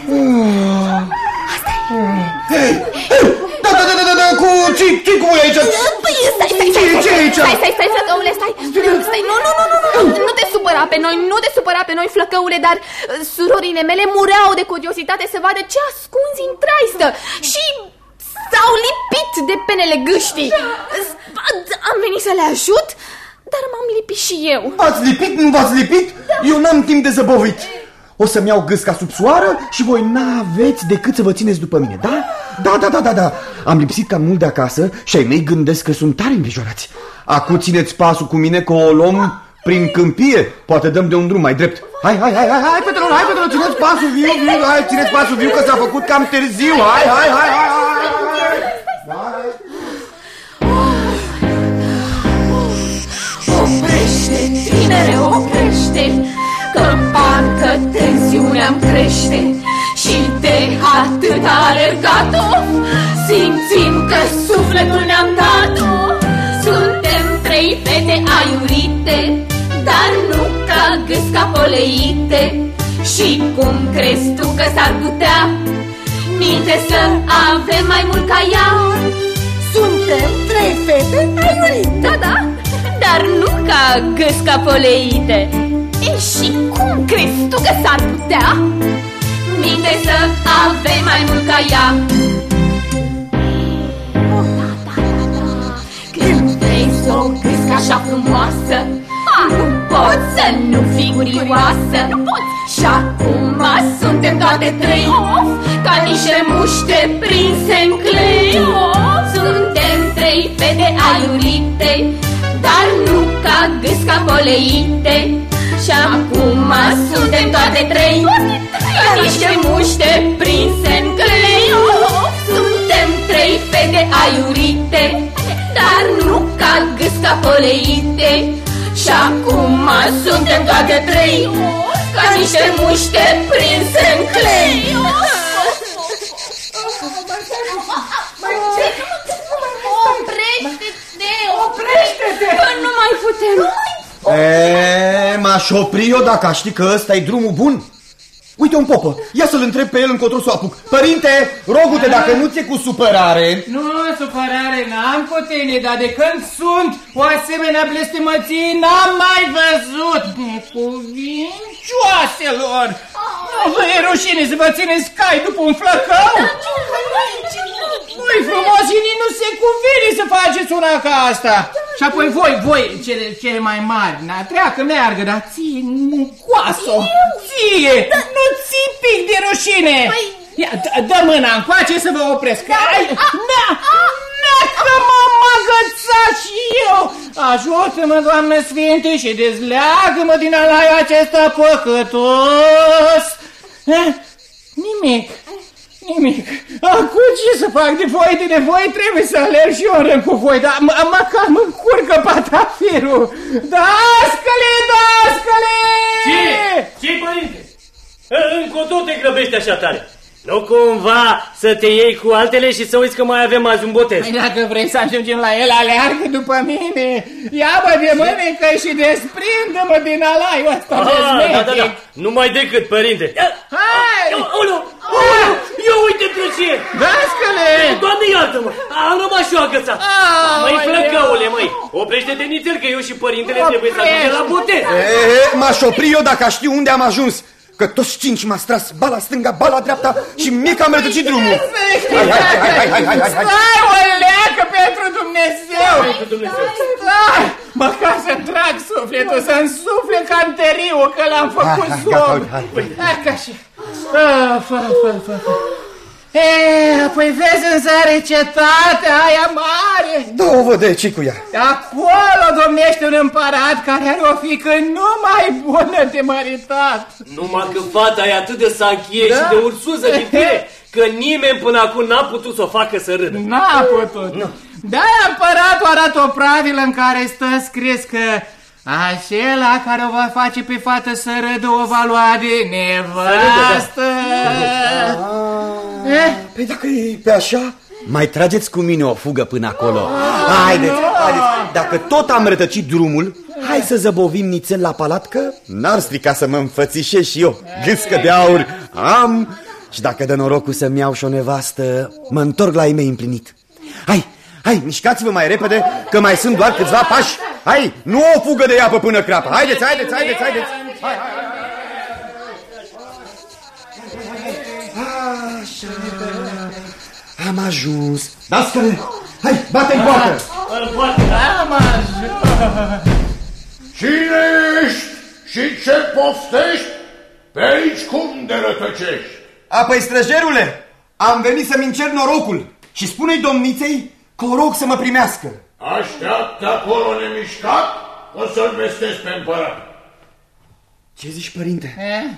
Da, da, da, da, da, da, cu ce, ce cu voi aici? Păi, stai, stai, stai, Ce, ce e aici? stai, stai, stai, flăcăule, stai, stai, nu, nu, nu, nu, nu, nu te supăra pe noi, nu te supăra pe noi, flăcăule, dar uh, surorile mele mureau de curiozitate să vadă ce ascunzi în traistă și s-au lipit de penele gâștii. Am venit să le ajut, dar m-am lipit și eu. V-ați lipit, nu v-ați lipit? Eu n-am timp de zăbovit. O să-mi iau gâsca sub soară și voi n-aveți decât să vă țineți după mine, da? Da, da, da, da, da. Am lipsit cam mult de acasă și ai mei gândesc că sunt tare îngrijorați. Acum țineți pasul cu mine că o luăm prin câmpie. Poate dăm de un drum mai drept. Hai, hai, hai, hai, hai, Petronul, hai, Petronul, țineți pasul viu, viu, hai, țineți pasul viu că s-a făcut cam târziu. Hai, hai, hai, hai, hai. Oprește, tinere, oprește Că parcă tensiunea-mi crește. Și de atât alergat of Simțim că sufletul ne-am dat Suntem trei fete aiurite Dar nu ca gâsca poleite. Și cum crezi tu că s-ar putea? Minte să avem mai mult ca ea. Suntem trei fete aiurite. Da, da, dar nu ca gâsca poleite E și cum crezi tu că s-ar putea? Minte să avem mai mult ca ea. Când vezi o gâscă așa frumoasă Nu poți să nu fii curioasă. Nu poți. Și acum suntem toate trei Ca niște muște prinse în clei. Suntem trei fete aiurite Dar nu ca gâsca poleite Și acum suntem toate trei Ca niște muște prinse în clei Suntem trei fete aiurite Dar nu ca gâsca poleite Și acum suntem toate trei Ca niște muște prinse în clei Oprește-te! Oprește-te! Că nu mai putem! E, m-aș opri eu dacă aș ști că ăsta e drumul bun. Uite un popă, ia să-l întreb pe el încotro să o apuc. Părinte, rogu-te dacă nu ți-e cu supărare. Nu, supărare n-am cu tine, dar de când sunt o asemenea blestemăție n-am mai văzut. Necuvincioaselor! Nu vă e rușine să vă țineți cai după un flăcău? Nu-i frumos și nici nu se cuvine să faceți una ca asta. Și apoi voi, voi, cele, cele mai mari, na, treacă, meargă, dar ție, mucoasă, ție, nu ții pic de rușine. Ia, dă- dă mâna încoace să vă opresc. Ai, na, na, că m-am agățat și eu. Ajută-mă, Doamne Sfinte, și dezleagă-mă din alaiul acesta păcătos. Eh, Nimic. Nimic. Acum ce să fac de voi de nevoie? Trebuie să alerg și eu în rând cu voi, dar mă- măcar mă încurcă patafirul. Dascăle, dascăle! Ce? ce părinte? Încotro te grăbești așa tare. Nu cumva să te iei cu altele și să uiți că mai avem azi un botez. Păi dacă vrei să ajungem la el, aleargă după mine. Ia-mă de mânecă și desprinde-mă din alaiul ăsta de Ah, da, da, smetic. da. Numai decât, părinte. Ia, Hai! Olu, olu, ia uite ce Dascăle! Doamne, iartă-mă! Am rămas și eu agățat! Ah, Măi, măi, flăcăule, măi! Oprește-te nițel că eu și părintele trebuie să ajungem la botez! E, m-aș opri eu dacă aș ști unde am ajuns. Că toți cinci m-a stras bala stânga, bala dreapta și mie că am rătăcit drumul. Hai, hai, hai, hai, hai, hai, hai, hai. Stai, o leacă pentru Dumnezeu! Pentru Dumnezeu. Stai! Măcar să-mi trag sufletul, să-mi sufle canteriu, că l-am făcut Hai, hai, gata, somn. uite, hai, hai. Hai, ca și... Ah, fă, fă, fă, fă. E, apoi vezi în zare cetatea aia mare. Da, o văd, ce cu ea? Acolo domnește un împărat care are o fică numai bună de măritat. Numai că fata e atât de sanchie Da. și de ursuză din tine, că nimeni până acum n-a putut să o facă să râdă. N-a putut. De-aia împăratul arată o pravilă în care stă scris că acela care o va face pe fată să râdă o va lua de nevastă. Eh? Păi dacă e pe așa, mai trageți cu mine o fugă până acolo. Haideți, haideți. Dacă tot am rătăcit drumul, hai să zăbovim nițel la palat, că n-ar strica să mă înfățișez și eu. Gâscă de aur am și dacă dă norocul să-mi iau și o nevastă, mă întorc la ei mei împlinit. Hai, hai, mișcați-vă mai repede, că mai sunt doar câțiva pași. Hai, nu o fugă de apă până crapă. Haideți, haideți, haideți, haideți. Hai, hai, hai. Așa. Am ajuns. Dascăle, hai, bate-n poartă. Am ajuns. Cine ești și ce poftești? Pe aici cum de rătăcești? A, păi, străjerule, am venit să-mi încerc norocul și spune-i domniței că o rog să mă primească. Așteaptă acolo nemișcat, o să-l vestesc pe împărat. Ce zici, părinte? Eh?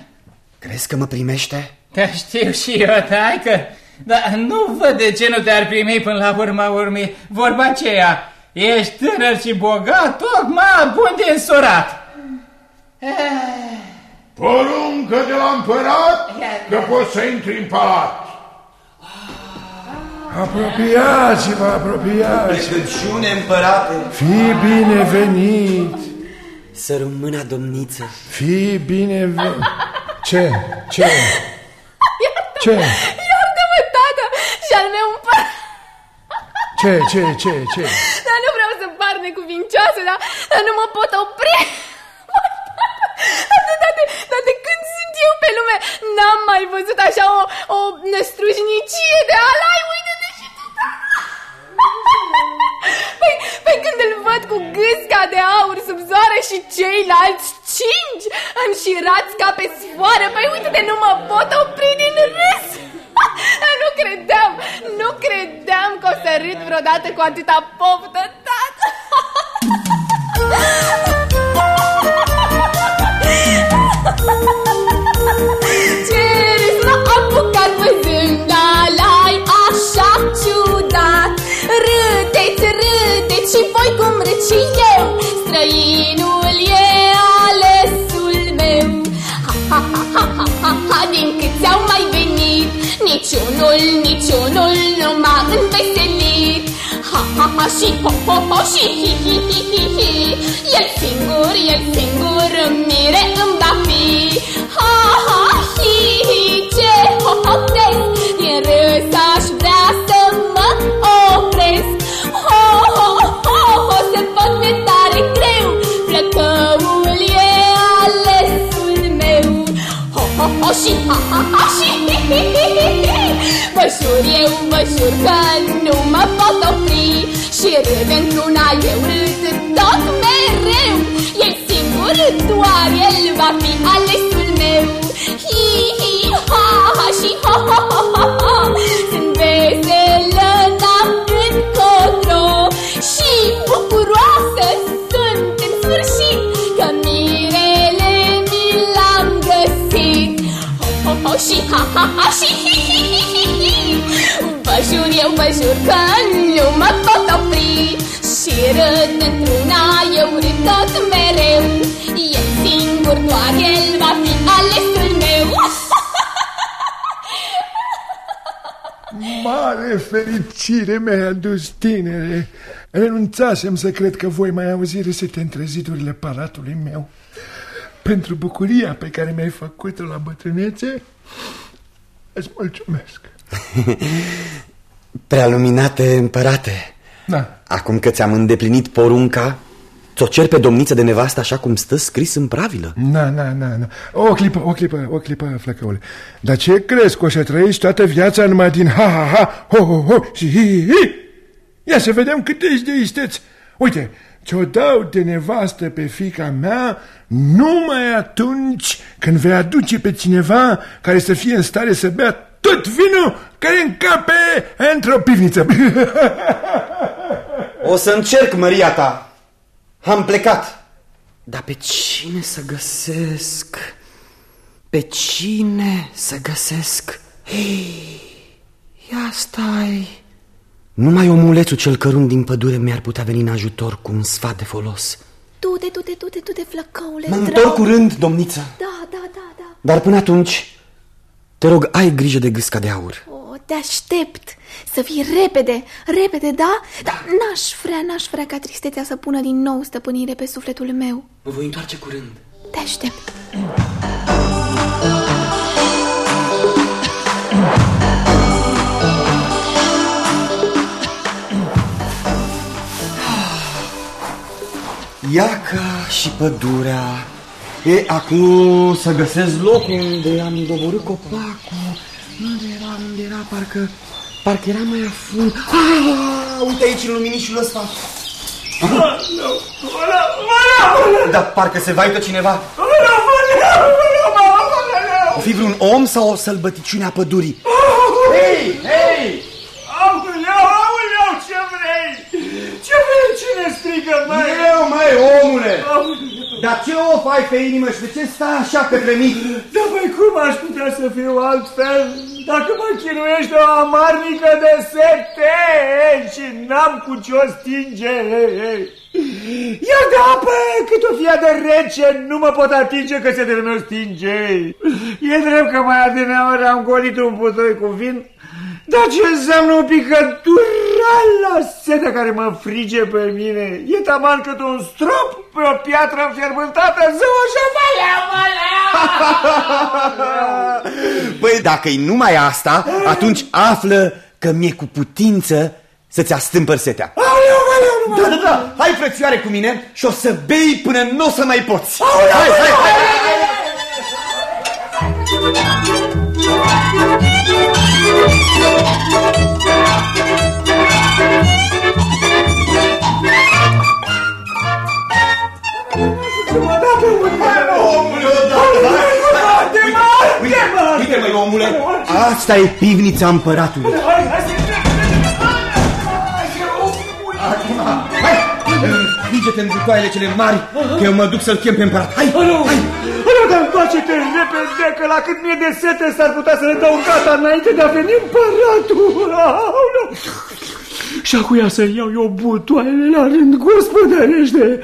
Crezi că mă primește? Te știu și eu, taică, dar nu văd de ce nu te-ar primi până la urma urmei. Vorba aceea, ești tânăr și bogat, tocmai bun de însurat. Poruncă de la împărat că poți să intri în palat. Apropiați-vă, apropiați Plecăciune, împărate Fii binevenit Să rămână domniță Fii binevenit Ce? Ce? Ce? Iartă-mă, tată, și al meu împărat. Ce? Ce? Ce? Ce? Dar nu vreau să par necuvincioasă, dar, dar nu mă pot opri. Dar de, dar, de, dar de când sunt eu pe lume, n-am mai văzut așa o, o năstrușnicie de alai. Uite-te și tu, tată. Păi, păi când îl văd cu gâsca de aur sub zoare și ceilalți cinci înșirați ca pe sfoară, păi uite-te, nu mă pot opri din râs. Nu credeam, nu credeam că o să râd vreodată cu atâta poftă, tată. Ce și ho, ho, ho, și hi, hi, hi, hi, hi. El singur, el singur mire îmi va fi. Ha, ha, hi, hi, ce ho, ho, Din râs aș vrea să mă opresc. Ho, ho, ho, ho, se pot mi tare greu. Flăcăul e alesul meu. Ho, ho, ho, și ha, ha, ha, și hi, hi, hi, hi, hi. Vă jur eu, vă jur că nu mă pot opri Și râd într-una eu râd tot mereu. El singur, doar el va fi alesul meu. Hi, hi, ha, ha și ho, ho, ho, ho, ho Sunt veselă, n-am încotro Și bucuroasă sunt în sfârșit Că mirele mi l-am găsit. Ho, ho, ho și ha, ha, ha și hi, hi, hi, hi, hi Vă jur eu, vă jur că nu mă pot opri Și râd într-una, eu râd tot mereu. El singur, doar el va fi alesul meu. Mare fericire mi-ai adus, tinere. Renunțasem să cred că voi mai auzi râsete între zidurile palatului meu. Pentru bucuria pe care mi-ai făcut-o la bătrânețe Îți mulțumesc. Prea luminate împărate Da, Acum că ți-am îndeplinit porunca Ți-o cer pe domniță de nevastă așa cum stă scris în pravilă na, na, na, na. O clipă, o clipă, o clipă, flăcăule Dar ce crezi că o să trăiești toată viața numai din ha-ha-ha, ho-ho-ho și hi-hi-hi? Ia să vedem cât ești de isteț Uite, ți-o dau de nevastă pe fica mea numai atunci când vei aduce pe cineva care să fie în stare să bea tot vinul care încape într-o pivniță. O să încerc, măria ta Am plecat Dar pe cine să găsesc? Pe cine să găsesc? Hei, ia stai Numai omulețul cel cărunt din pădure mi-ar putea veni în ajutor cu un sfat de folos Du-te, du-te, du-te, du-te, flăcăule Mă drag. întorc curând, domniță Da, da, da, da Dar până atunci Te rog, ai grijă de gâsca de aur O, te aștept să fii repede, repede, da? Da N-aș vrea, n-aș vrea ca tristețea să pună din nou stăpânire pe sufletul meu. Mă voi întoarce curând. Te aștept. Iaca și pădurea. E, acum să găsesc locul unde am doborât copacul Unde era, unde era, parcă, parcă era mai afund ah, Uite aici în luminișul ăsta Dar parcă se vaită cineva O fi vreun om sau o sălbăticiune a pădurii Hei, hei! Aoleu, aoleu, ce vrei? Ce vrei? Cine strigă, mai? Eu, mai omule Dar ce o fai pe inimă și de ce stai așa către mic? Dar mai cum aș putea să fiu altfel dacă mă chinuiește o amarnică de sete și n-am cu ce-o stinge? Ia de apă cât o fie de rece, nu mă pot atinge că se meu stinge. E drept că mai adineaori am golit un putoi cu vin Dar ce înseamnă o picătură la setea care mă frige pe mine? E taman cât un strop pe o piatră înfierbântată, zău așa, valea, valea! Păi dacă-i numai asta, atunci află că mi-e cu putință să-ți astâmpăr setea. Da, da, da, hai frățioare cu mine și o să bei până nu o să mai poți. Hai, hai, hai, hai. Uite, măi, omule, asta e pivnița împăratului. Acum, hai, împinge-te în butoaiele cele mari, că eu mă duc să-l chem pe împărat. Hai, hai! Alo, dar întoarce-te repede, că la cât mi-e de sete s-ar putea să le dau gata înainte de a veni împăratul. Aoleu. Și acuia să iau eu butoaiele la rând, gospodărește.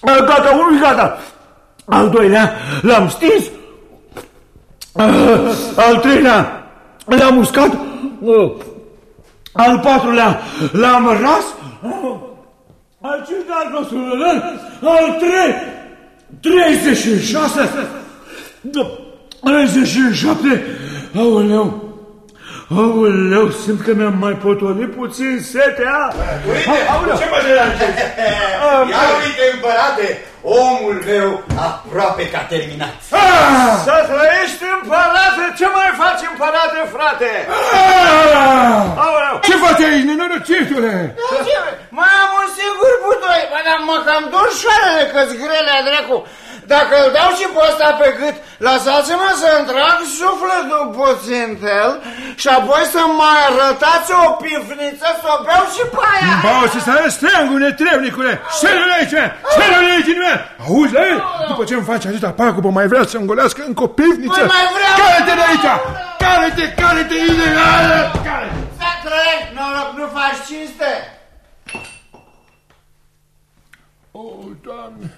Gata, unul gata. Al doilea l-am stins. Al treilea l-am uscat. Al patrulea l-am ras. Al cincilea al nostru al trei, 36, 37, aoleu, aoleu, simt că mi-am mai potolit puțin setea. Uite, ce mă Ia uite, împărate, omul meu aproape că a terminat. Să trăiești împărate, ce mai faci împărate, frate? Aoleu. Ce faci aici, nenorocitule? Mai am un singur butoi, mă, dar mă cam dor șoarele că-s grele, dracu. Dacă îl dau și pe ăsta pe gât, lăsați-mă să-mi trag sufletul puțin el și apoi să mai arătați o pifniță să o beau și pe aia. Bau și să strangul, netrebnicule! Șerele aici, mea! Șerele aici, mea! Auzi la el? După ce îmi faci atâta pagubă, mai vrea să-mi golească încă o pivniță? Păi mai vreau! Care-te de aici! Care-te, care-te, ilegală! Care Să trăiești, noroc, nu faci cinste! O, Doamne!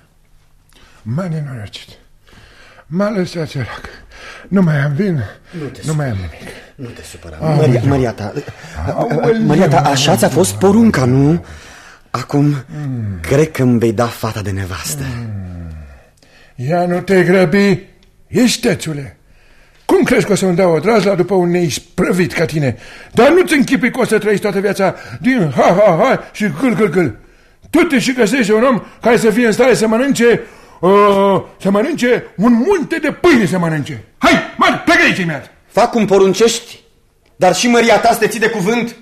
M-a nenorocit. M-a lăsat sărac. Nu mai am vin, nu, nu mai am nimic. Nu te supăra. Maria, Maria ta, Maria ta, așa ți-a fost porunca, nu? Acum, mm. cred că îmi vei da fata de nevastă. Mm. Ia nu te grăbi, ești tețule. Cum crezi că o să-mi dau o drazla după un neisprăvit ca tine? Dar nu-ți închipui că o să trăiești toată viața din ha-ha-ha și gâl-gâl-gâl. Tu te și găsești un om care să fie în stare să mănânce uh, să mănânce un munte de pâine să mănânce. Hai, mă, plecă aici imediat. Fac cum poruncești, dar și măria ta să te ții de cuvânt.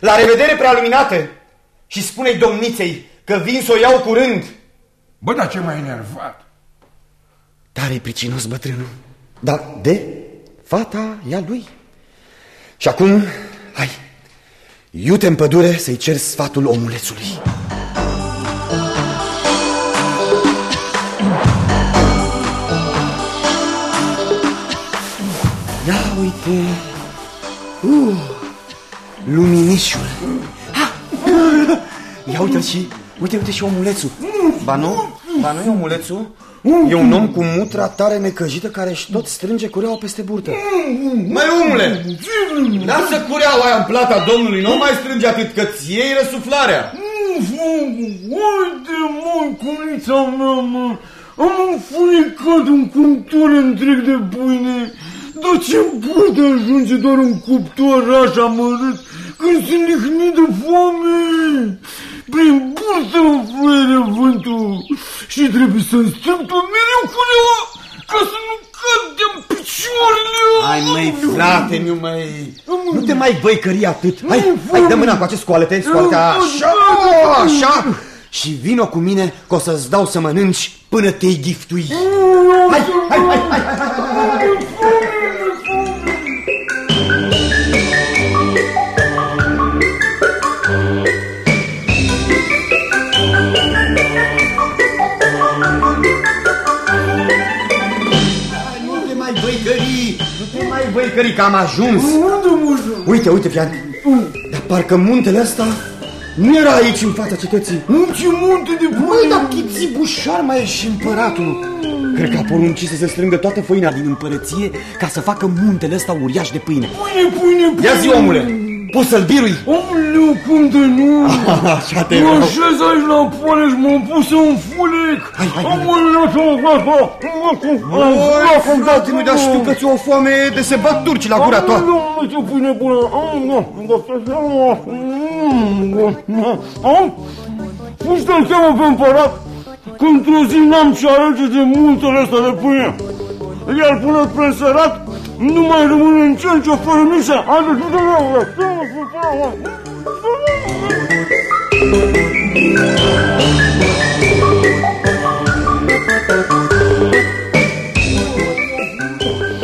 La revedere, prealuminate! Și spune-i domniței că vin să o iau curând. Bă, dar ce mai enervat? Tare pricinos bătrânul. Dar de fata ea lui. Și acum, hai, iute în pădure să-i cer sfatul omulețului. Uite. Uh, Luminișul. Ha! Ia uite și Uite, uite și omulețul. Ba nu? Ba nu e omulețul? E un om cu mutra tare necăjită care își tot strânge cureaua peste burtă. Mai omule, lasă cureaua aia în plata domnului, nu mai strânge atât că ți iei răsuflarea. Uite, mă, cunița mea, mă Am înfunecat un cuptor întreg de pâine dar ce poate ajunge doar un cuptor așa mărât când se lihnit de foame? Prin burtă îmi fluieră vântul și trebuie să-mi strâng tot mereu culeaua ca să nu cad de picioarele. Hai măi, frate, nu mai... Nu te mai băicări atât. Hai, hai, dă mâna cu acest scoalete, scoalete așa, așa. Și vino cu mine că o să-ți dau să mănânci până te-i giftui. Hai, hai, hai, hai, hai, hai, hai. Băicării, că am ajuns. Unde mă Uite, uite, Fian. Dar parcă muntele ăsta Nu era aici în fața cetății. Un ce munte de Măi, pâine! dar Chițibușar mai e și împăratul. Cred că a poruncit să se strângă toată făina din împărăție ca să facă muntele ăsta uriaș de pâine. Pâine, pâine, pâine! Ia zi, omule, poți să-l birui? Omuleu, cum de nu? Așa te Mă vreau. așez aici la pole și m-am pus în fulec! Hai, hai, hai. Omuleu, Oi, frate, dar știu că ți-o foame de se bat turci la gura ta. Nu, ce pâine bună! Cum să-l cheamă pe împărat? Că într-o zi n-am ce alege de muntele ăsta de pâine. Iar până pe Numaralı bunun için çok Numaramın çocuklarınıza anlatın Allah.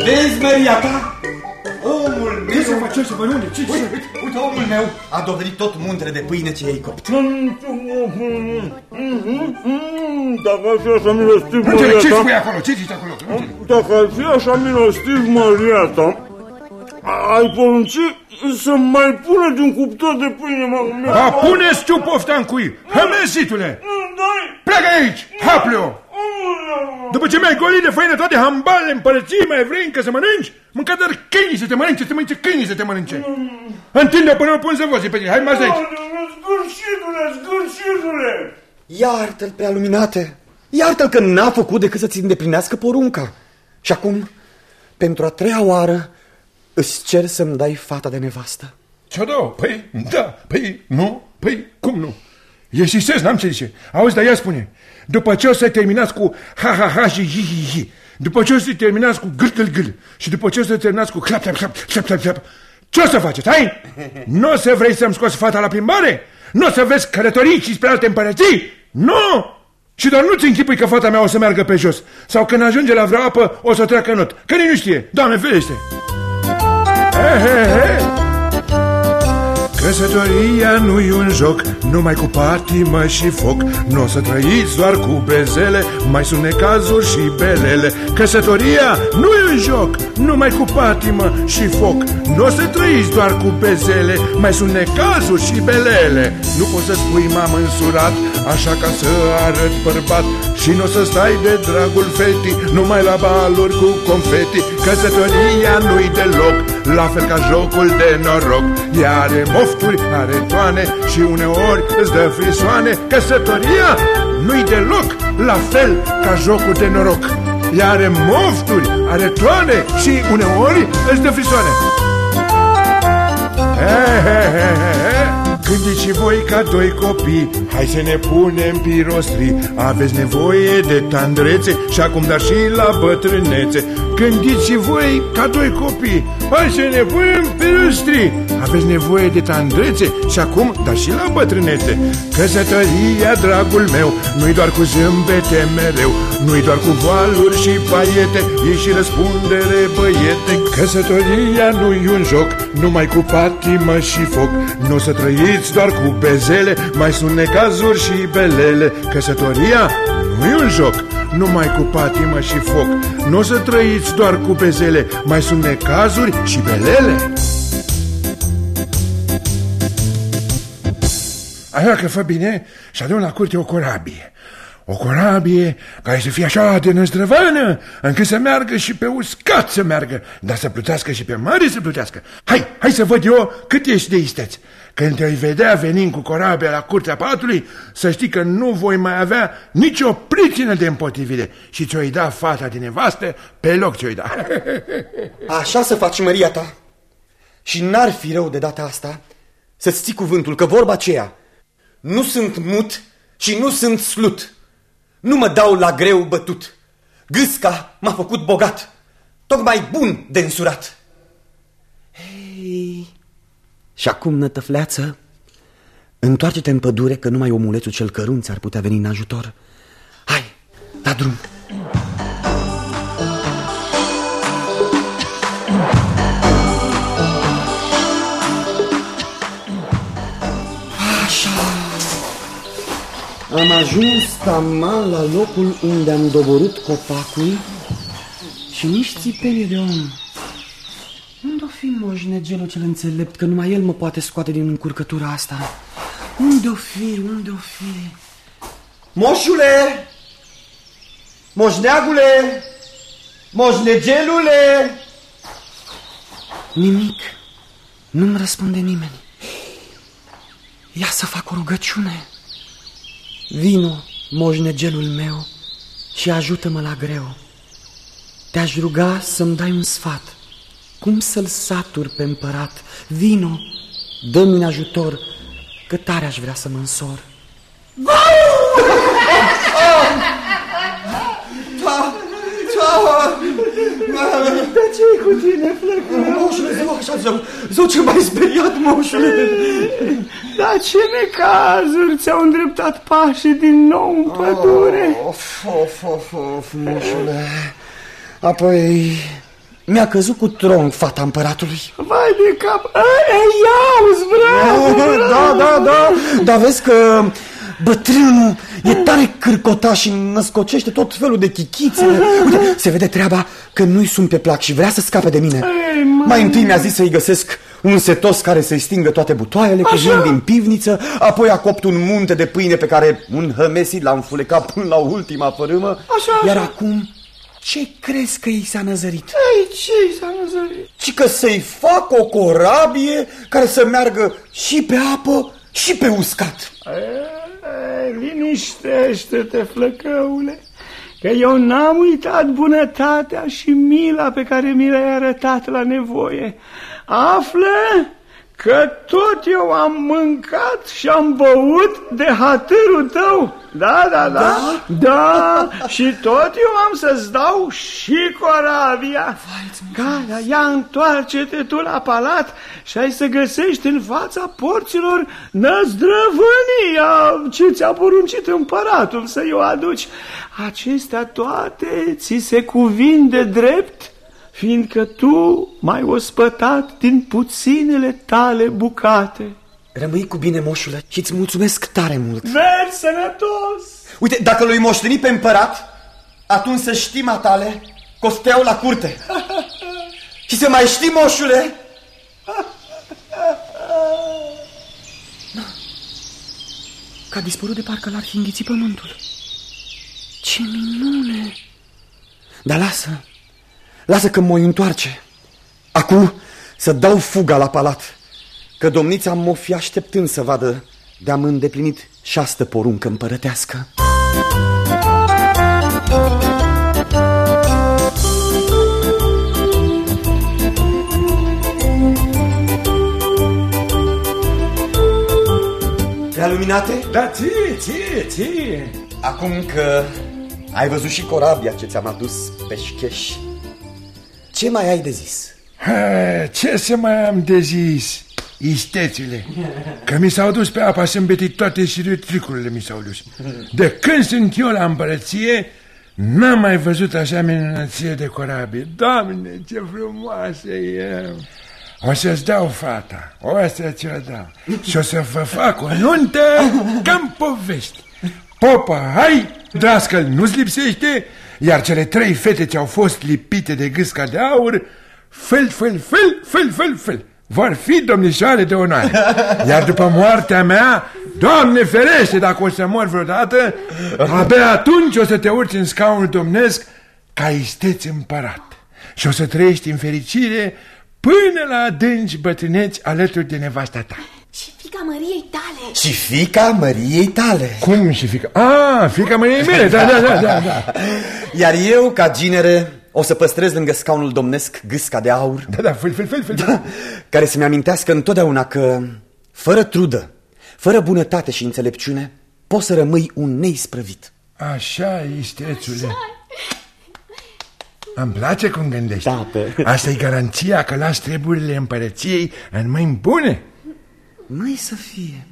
Vezi Meriata? Ce să faci? Ce să faci? Unde? Ce? Uite, uite, uite, omul meu a dovedit tot muntele de pâine ce i-ai copt. Dacă ar fi așa milostiv, Nu înțeleg, Maria ce ta... spui acolo? Ce zici acolo? Nu înțeleg. Dacă ar fi așa milostiv, Maria ta, ai porunci să mai pună din cuptor de pâine, mă, meu. A, pune-ți tu pofta în cui! Hămezitule! Dai! Pleacă de aici! Hapleo! După ce mi-ai golit de făină toate hambalele împărăției, mai vrei încă să mănânci? Mânca doar câinii să te mănânce, să te mănânce câinii să te mănânce. Întinde până pun să vozi pe tine. Hai, mai de aici. Zgârșitule, zgârșitule! Iartă-l, prea luminate. Iartă-l că n-a făcut decât să-ți îndeplinească porunca. Și acum, pentru a treia oară, îți cer să-mi dai fata de nevastă. Ce-o dau? Păi, da, păi, nu, păi, cum nu? E și sens, n-am ce zice. Auzi, dar ea spune, după ce o să terminați cu ha-ha-ha și hi-hi-hi, după ce o să terminați cu gâl-gâl-gâl și după ce o să terminați cu clap-clap-clap, clap-clap-clap, ce o să faceți, hai? Nu o să vrei să-mi scoți fata la plimbare? Nu o să vezi călătorii și spre alte împărății? Nu! Și doar nu-ți închipui că fata mea o să meargă pe jos sau când ajunge la vreo apă o să treacă not. Că nici nu știe. Doamne, ferește! He, he, he. Căsătoria nu-i un joc, numai cu patimă și foc. Nu o să trăiți doar cu bezele, mai sunt necazuri și belele. Căsătoria nu-i un joc, numai cu patimă și foc. Nu o să trăiți doar cu bezele, mai sunt necazuri și belele. Nu poți să spui m-am însurat, așa ca să arăt bărbat Și nu o să stai de dragul fetii, numai la baluri cu confeti Căsătoria nu-i deloc, la fel ca jocul de noroc. Ea are mofturi, are toane și uneori îți dă frisoane Căsătoria nu-i deloc, la fel ca jocul de noroc. Ea are mofturi, are toane și uneori îți dă frisoane. He, he, he, he, he. Gândiți și voi ca doi copii Hai să ne punem pirostri Aveți nevoie de tandrețe Și acum dar și la bătrânețe Gândiți și voi ca doi copii. Hai să ne punem pirostri Aveți nevoie de tandrețe Și acum dar și la bătrânețe. Căsătoria, dragul meu Nu-i doar cu zâmbete mereu Nu-i doar cu valuri și paiete E și răspundere băiete. Căsătoria nu-i un joc Numai cu patimă și foc. Nu o să trăiți doar cu bezele Mai sunt necazuri și belele. Căsătoria nu-i un joc numai cu patimă și foc Nu o să trăiți doar cu bezele Mai sunt necazuri și belele Așa că fă bine și adun la curte o corabie o corabie care să fie așa de năzdrăvană încât să meargă și pe uscat să meargă, dar să plutească și pe mare să plutească. Hai, hai să văd eu cât ești de isteț. Când te-ai vedea venind cu corabia la curtea patului, să știi că nu voi mai avea nicio pricină de împotrivire și ți-o da fata din nevastă pe loc ți-o da. Așa să faci, Maria ta. Și n-ar fi rău de data asta să-ți ții cuvântul că vorba aceea nu sunt mut și nu sunt slut. Nu mă dau la greu bătut. Gâsca m-a făcut bogat, tocmai bun de însurat. Hei. Și acum, nătăfleață, întoarce-te în pădure că numai omulețul cel cărunt ar putea veni în ajutor. Hai, da drum. Așa. Am ajuns taman la locul unde am doborât copacul și nici țipenie de om. Unde o fi moșnegelul cel înțelept, că numai el mă poate scoate din încurcătura asta? Unde-o fi, unde-o fi? Moșule! Moșneagule! Moșnegelule! Nimic. Nu-mi răspunde nimeni. Ia să fac o rugăciune. Vino, moșnegelul meu, și ajută-mă la greu. Te-aș ruga să-mi dai un sfat. Cum să-l satur pe împărat? Vino, dă-mi ajutor, că tare aș vrea să mă însor. Da, da, Dar ce cu tine, flăcău? Moșule, zău, așa, zău, zău, ce m-ai speriat, moșule. Dar ce necazuri ți-au îndreptat pașii din nou în pădure? Of, of, of, of, moșule. Apoi mi-a căzut cu tronc fata împăratului. Vai de cap! Ei, iauzi, bravo, bravo! Da, da, da, dar vezi că bătrânul e tare cârcotaș și născocește tot felul de chichițe. Uite, se vede treaba că nu-i sunt pe plac și vrea să scape de mine. Ei, mă. Mai întâi mi-a zis să-i găsesc un setos care să-i stingă toate butoaiele cu vin din pivniță, apoi a copt un munte de pâine pe care un hămesit l-a înfulecat până la ultima fărâmă, Așa, iar așa. acum ce crezi că i s-a năzărit? Ei, ce s-a năzărit? ci că să-i fac o corabie care să meargă și pe apă și pe uscat. Ei, Liniștește-te, flăcăule, că eu n-am uitat bunătatea și mila pe care mi le-ai arătat la nevoie. Află că tot eu am mâncat și am băut de hatărul tău. Da, da, da. Da, da. și tot eu am să-ți dau și corabia. Gata, ia întoarce-te tu la palat și ai să găsești în fața porților năzdrăvânia ce ți-a poruncit împăratul să-i o aduci. Acestea toate ți se cuvin de drept, fiindcă tu m-ai ospătat din puținele tale bucate. Rămâi cu bine, moșule, și îți mulțumesc tare mult. Mergi sănătos! Uite, dacă l-ai moșteni pe împărat, atunci să știi, matale, că o să te iau la curte. și să mai știi, moșule, că a dispărut de parcă l-ar fi înghițit pământul. Ce minune! Dar lasă, lasă că mă întoarce. Acum să dau fuga la palat, că domnița mă fi așteptând să vadă de-am îndeplinit șastă poruncă împărătească. Prea luminate? Da, ție, ție, ție! Acum că ai văzut și corabia ce ți-am adus pe șcheș, ce mai ai de zis? Ha, ce să mai am de zis, istețile? Că mi s-au dus pe apa sâmbetii toate șiritricurile mi s-au dus. De când sunt eu la împărăție, n-am mai văzut așa minunăție de corabie. Doamne, ce frumoasă e! O să-ți dau fata, o să ți-o dau Și o să vă fac o nuntă cam povești Popa, hai, drascăl, nu-ți lipsește Iar cele trei fete ce au fost lipite de gâsca de aur Fel, fel, fel, fel, fel, fel Vor fi domnișoare de onoare. Iar după moartea mea Doamne ferește dacă o să mor vreodată Abia atunci o să te urci în scaunul domnesc Ca isteț împărat. Și o să trăiești în fericire Până la adânci bătrâneți alături de nevasta ta Și fica Măriei tale. Și fica Măriei tale. Cum și fica? Ah, fica Măriei mele, da, da, da, da, da. Iar eu, ca ginere, o să păstrez lângă scaunul domnesc gâsca de aur. Da, da, fâl, fâl, fâl, fâl. da, Care să-mi amintească întotdeauna că Fără trudă, fără bunătate și înțelepciune Poți să rămâi un neisprăvit Așa, istețule. Îmi place cum gândești. Da, pe... Asta e garanția că las treburile împărăției în mâini bune Mai să fie.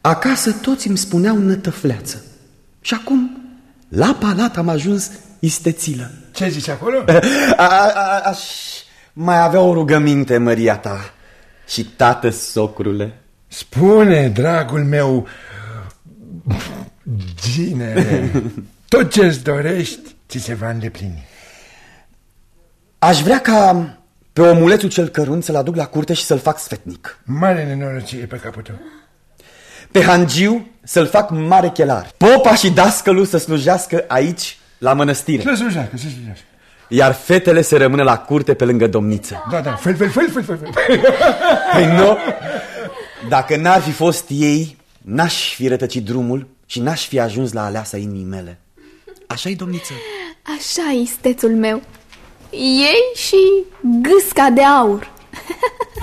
Acasă toți îmi spuneau nătăfleață. Și acum, la palat am ajuns istețilă. Ce zici acolo? a, a, a, Aș mai avea o rugăminte, măria ta Și tată, socrule. Spune, dragul meu Ginere Tot ce-ți dorești ți se va îndeplini. Aș vrea ca pe omulețul cel cărunt să-l aduc la curte și să-l fac sfetnic Mare nenorocire pe capul tău Pe Hangiu să-l fac mare chelar. Popa și dascălul să slujească aici, la mănăstire. Să slujească, să slujească. Iar fetele să rămână la curte pe lângă domniță. Da, da, fel, fel, fel, fel, fel. fel. Păi nu, dacă n-ar fi fost ei, n-aș fi rătăcit drumul și n-aș fi ajuns la aleasa inimii mele. Așa-i, domniță? Așa, istețul meu. Ei și gâsca de aur.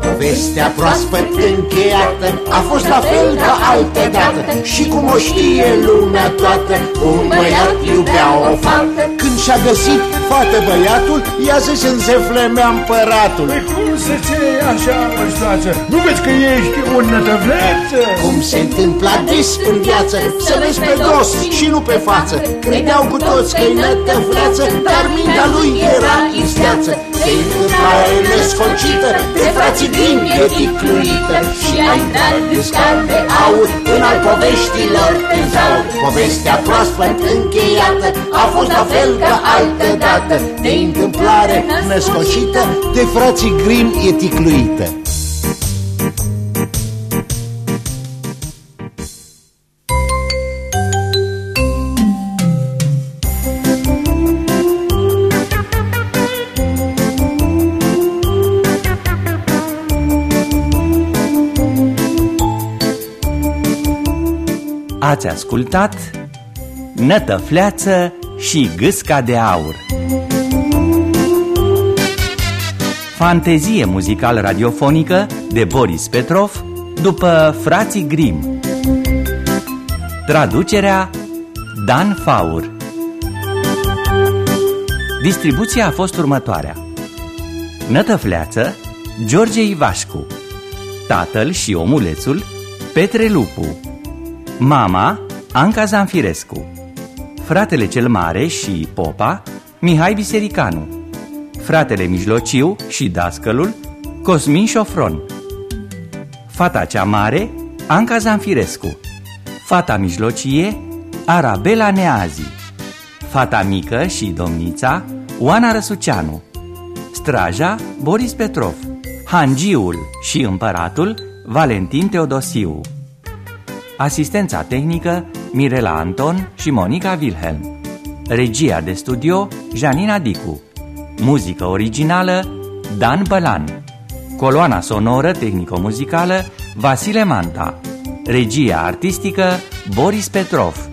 Povestea proaspăt încheiată A fost la fel ca altă dată. Și cum o știe lumea toată Un băiat iubea o fată. Când și-a găsit fată băiatul Ea zis în zeflemea împăratul Păi cum să ce așa, măstoață? Nu vezi că ești un nătăvleță? Cum se întâmpla des în viață Să vezi pe dos și nu pe față. Credeau cu toți că-i nătăvleață Dar mintea lui era isteață. Se întâmplare nesfocită De frații din ticluită Și ai dat gâscar de aur În al poveștilor tezaur Povestea proaspăt încheiată A fost la fel ca altă dată. De întâmplare născocită De frații Grimm e ticluită Ați ascultat Nătăfleață și Gâsca de Aur. Fantezie muzical-radiofonică de Boris Petrov după Frații Grimm. Traducerea Dan Faur. Distribuția a fost următoarea. Nătăfleață George Ivașcu. Tatăl și omulețul Petre Lupu Mama, Anca Zanfirescu. Fratele cel mare și popa, Mihai Bisericanu. Fratele mijlociu și dascălul, Cosmin Șofron. Fata cea mare, Anca Zanfirescu. Fata mijlocie, Arabela Neazi. Fata mică și domnița, Oana Răsuceanu. Straja, Boris Petrov. Hangiul și împăratul, Valentin Teodosiu Asistența tehnică Mirela Anton și Monica Wilhelm. Regia de studio Janina Dicu. Muzică originală Dan Bălan. Coloana sonoră tehnico-muzicală Vasile Manta. Regia artistică Boris Petrov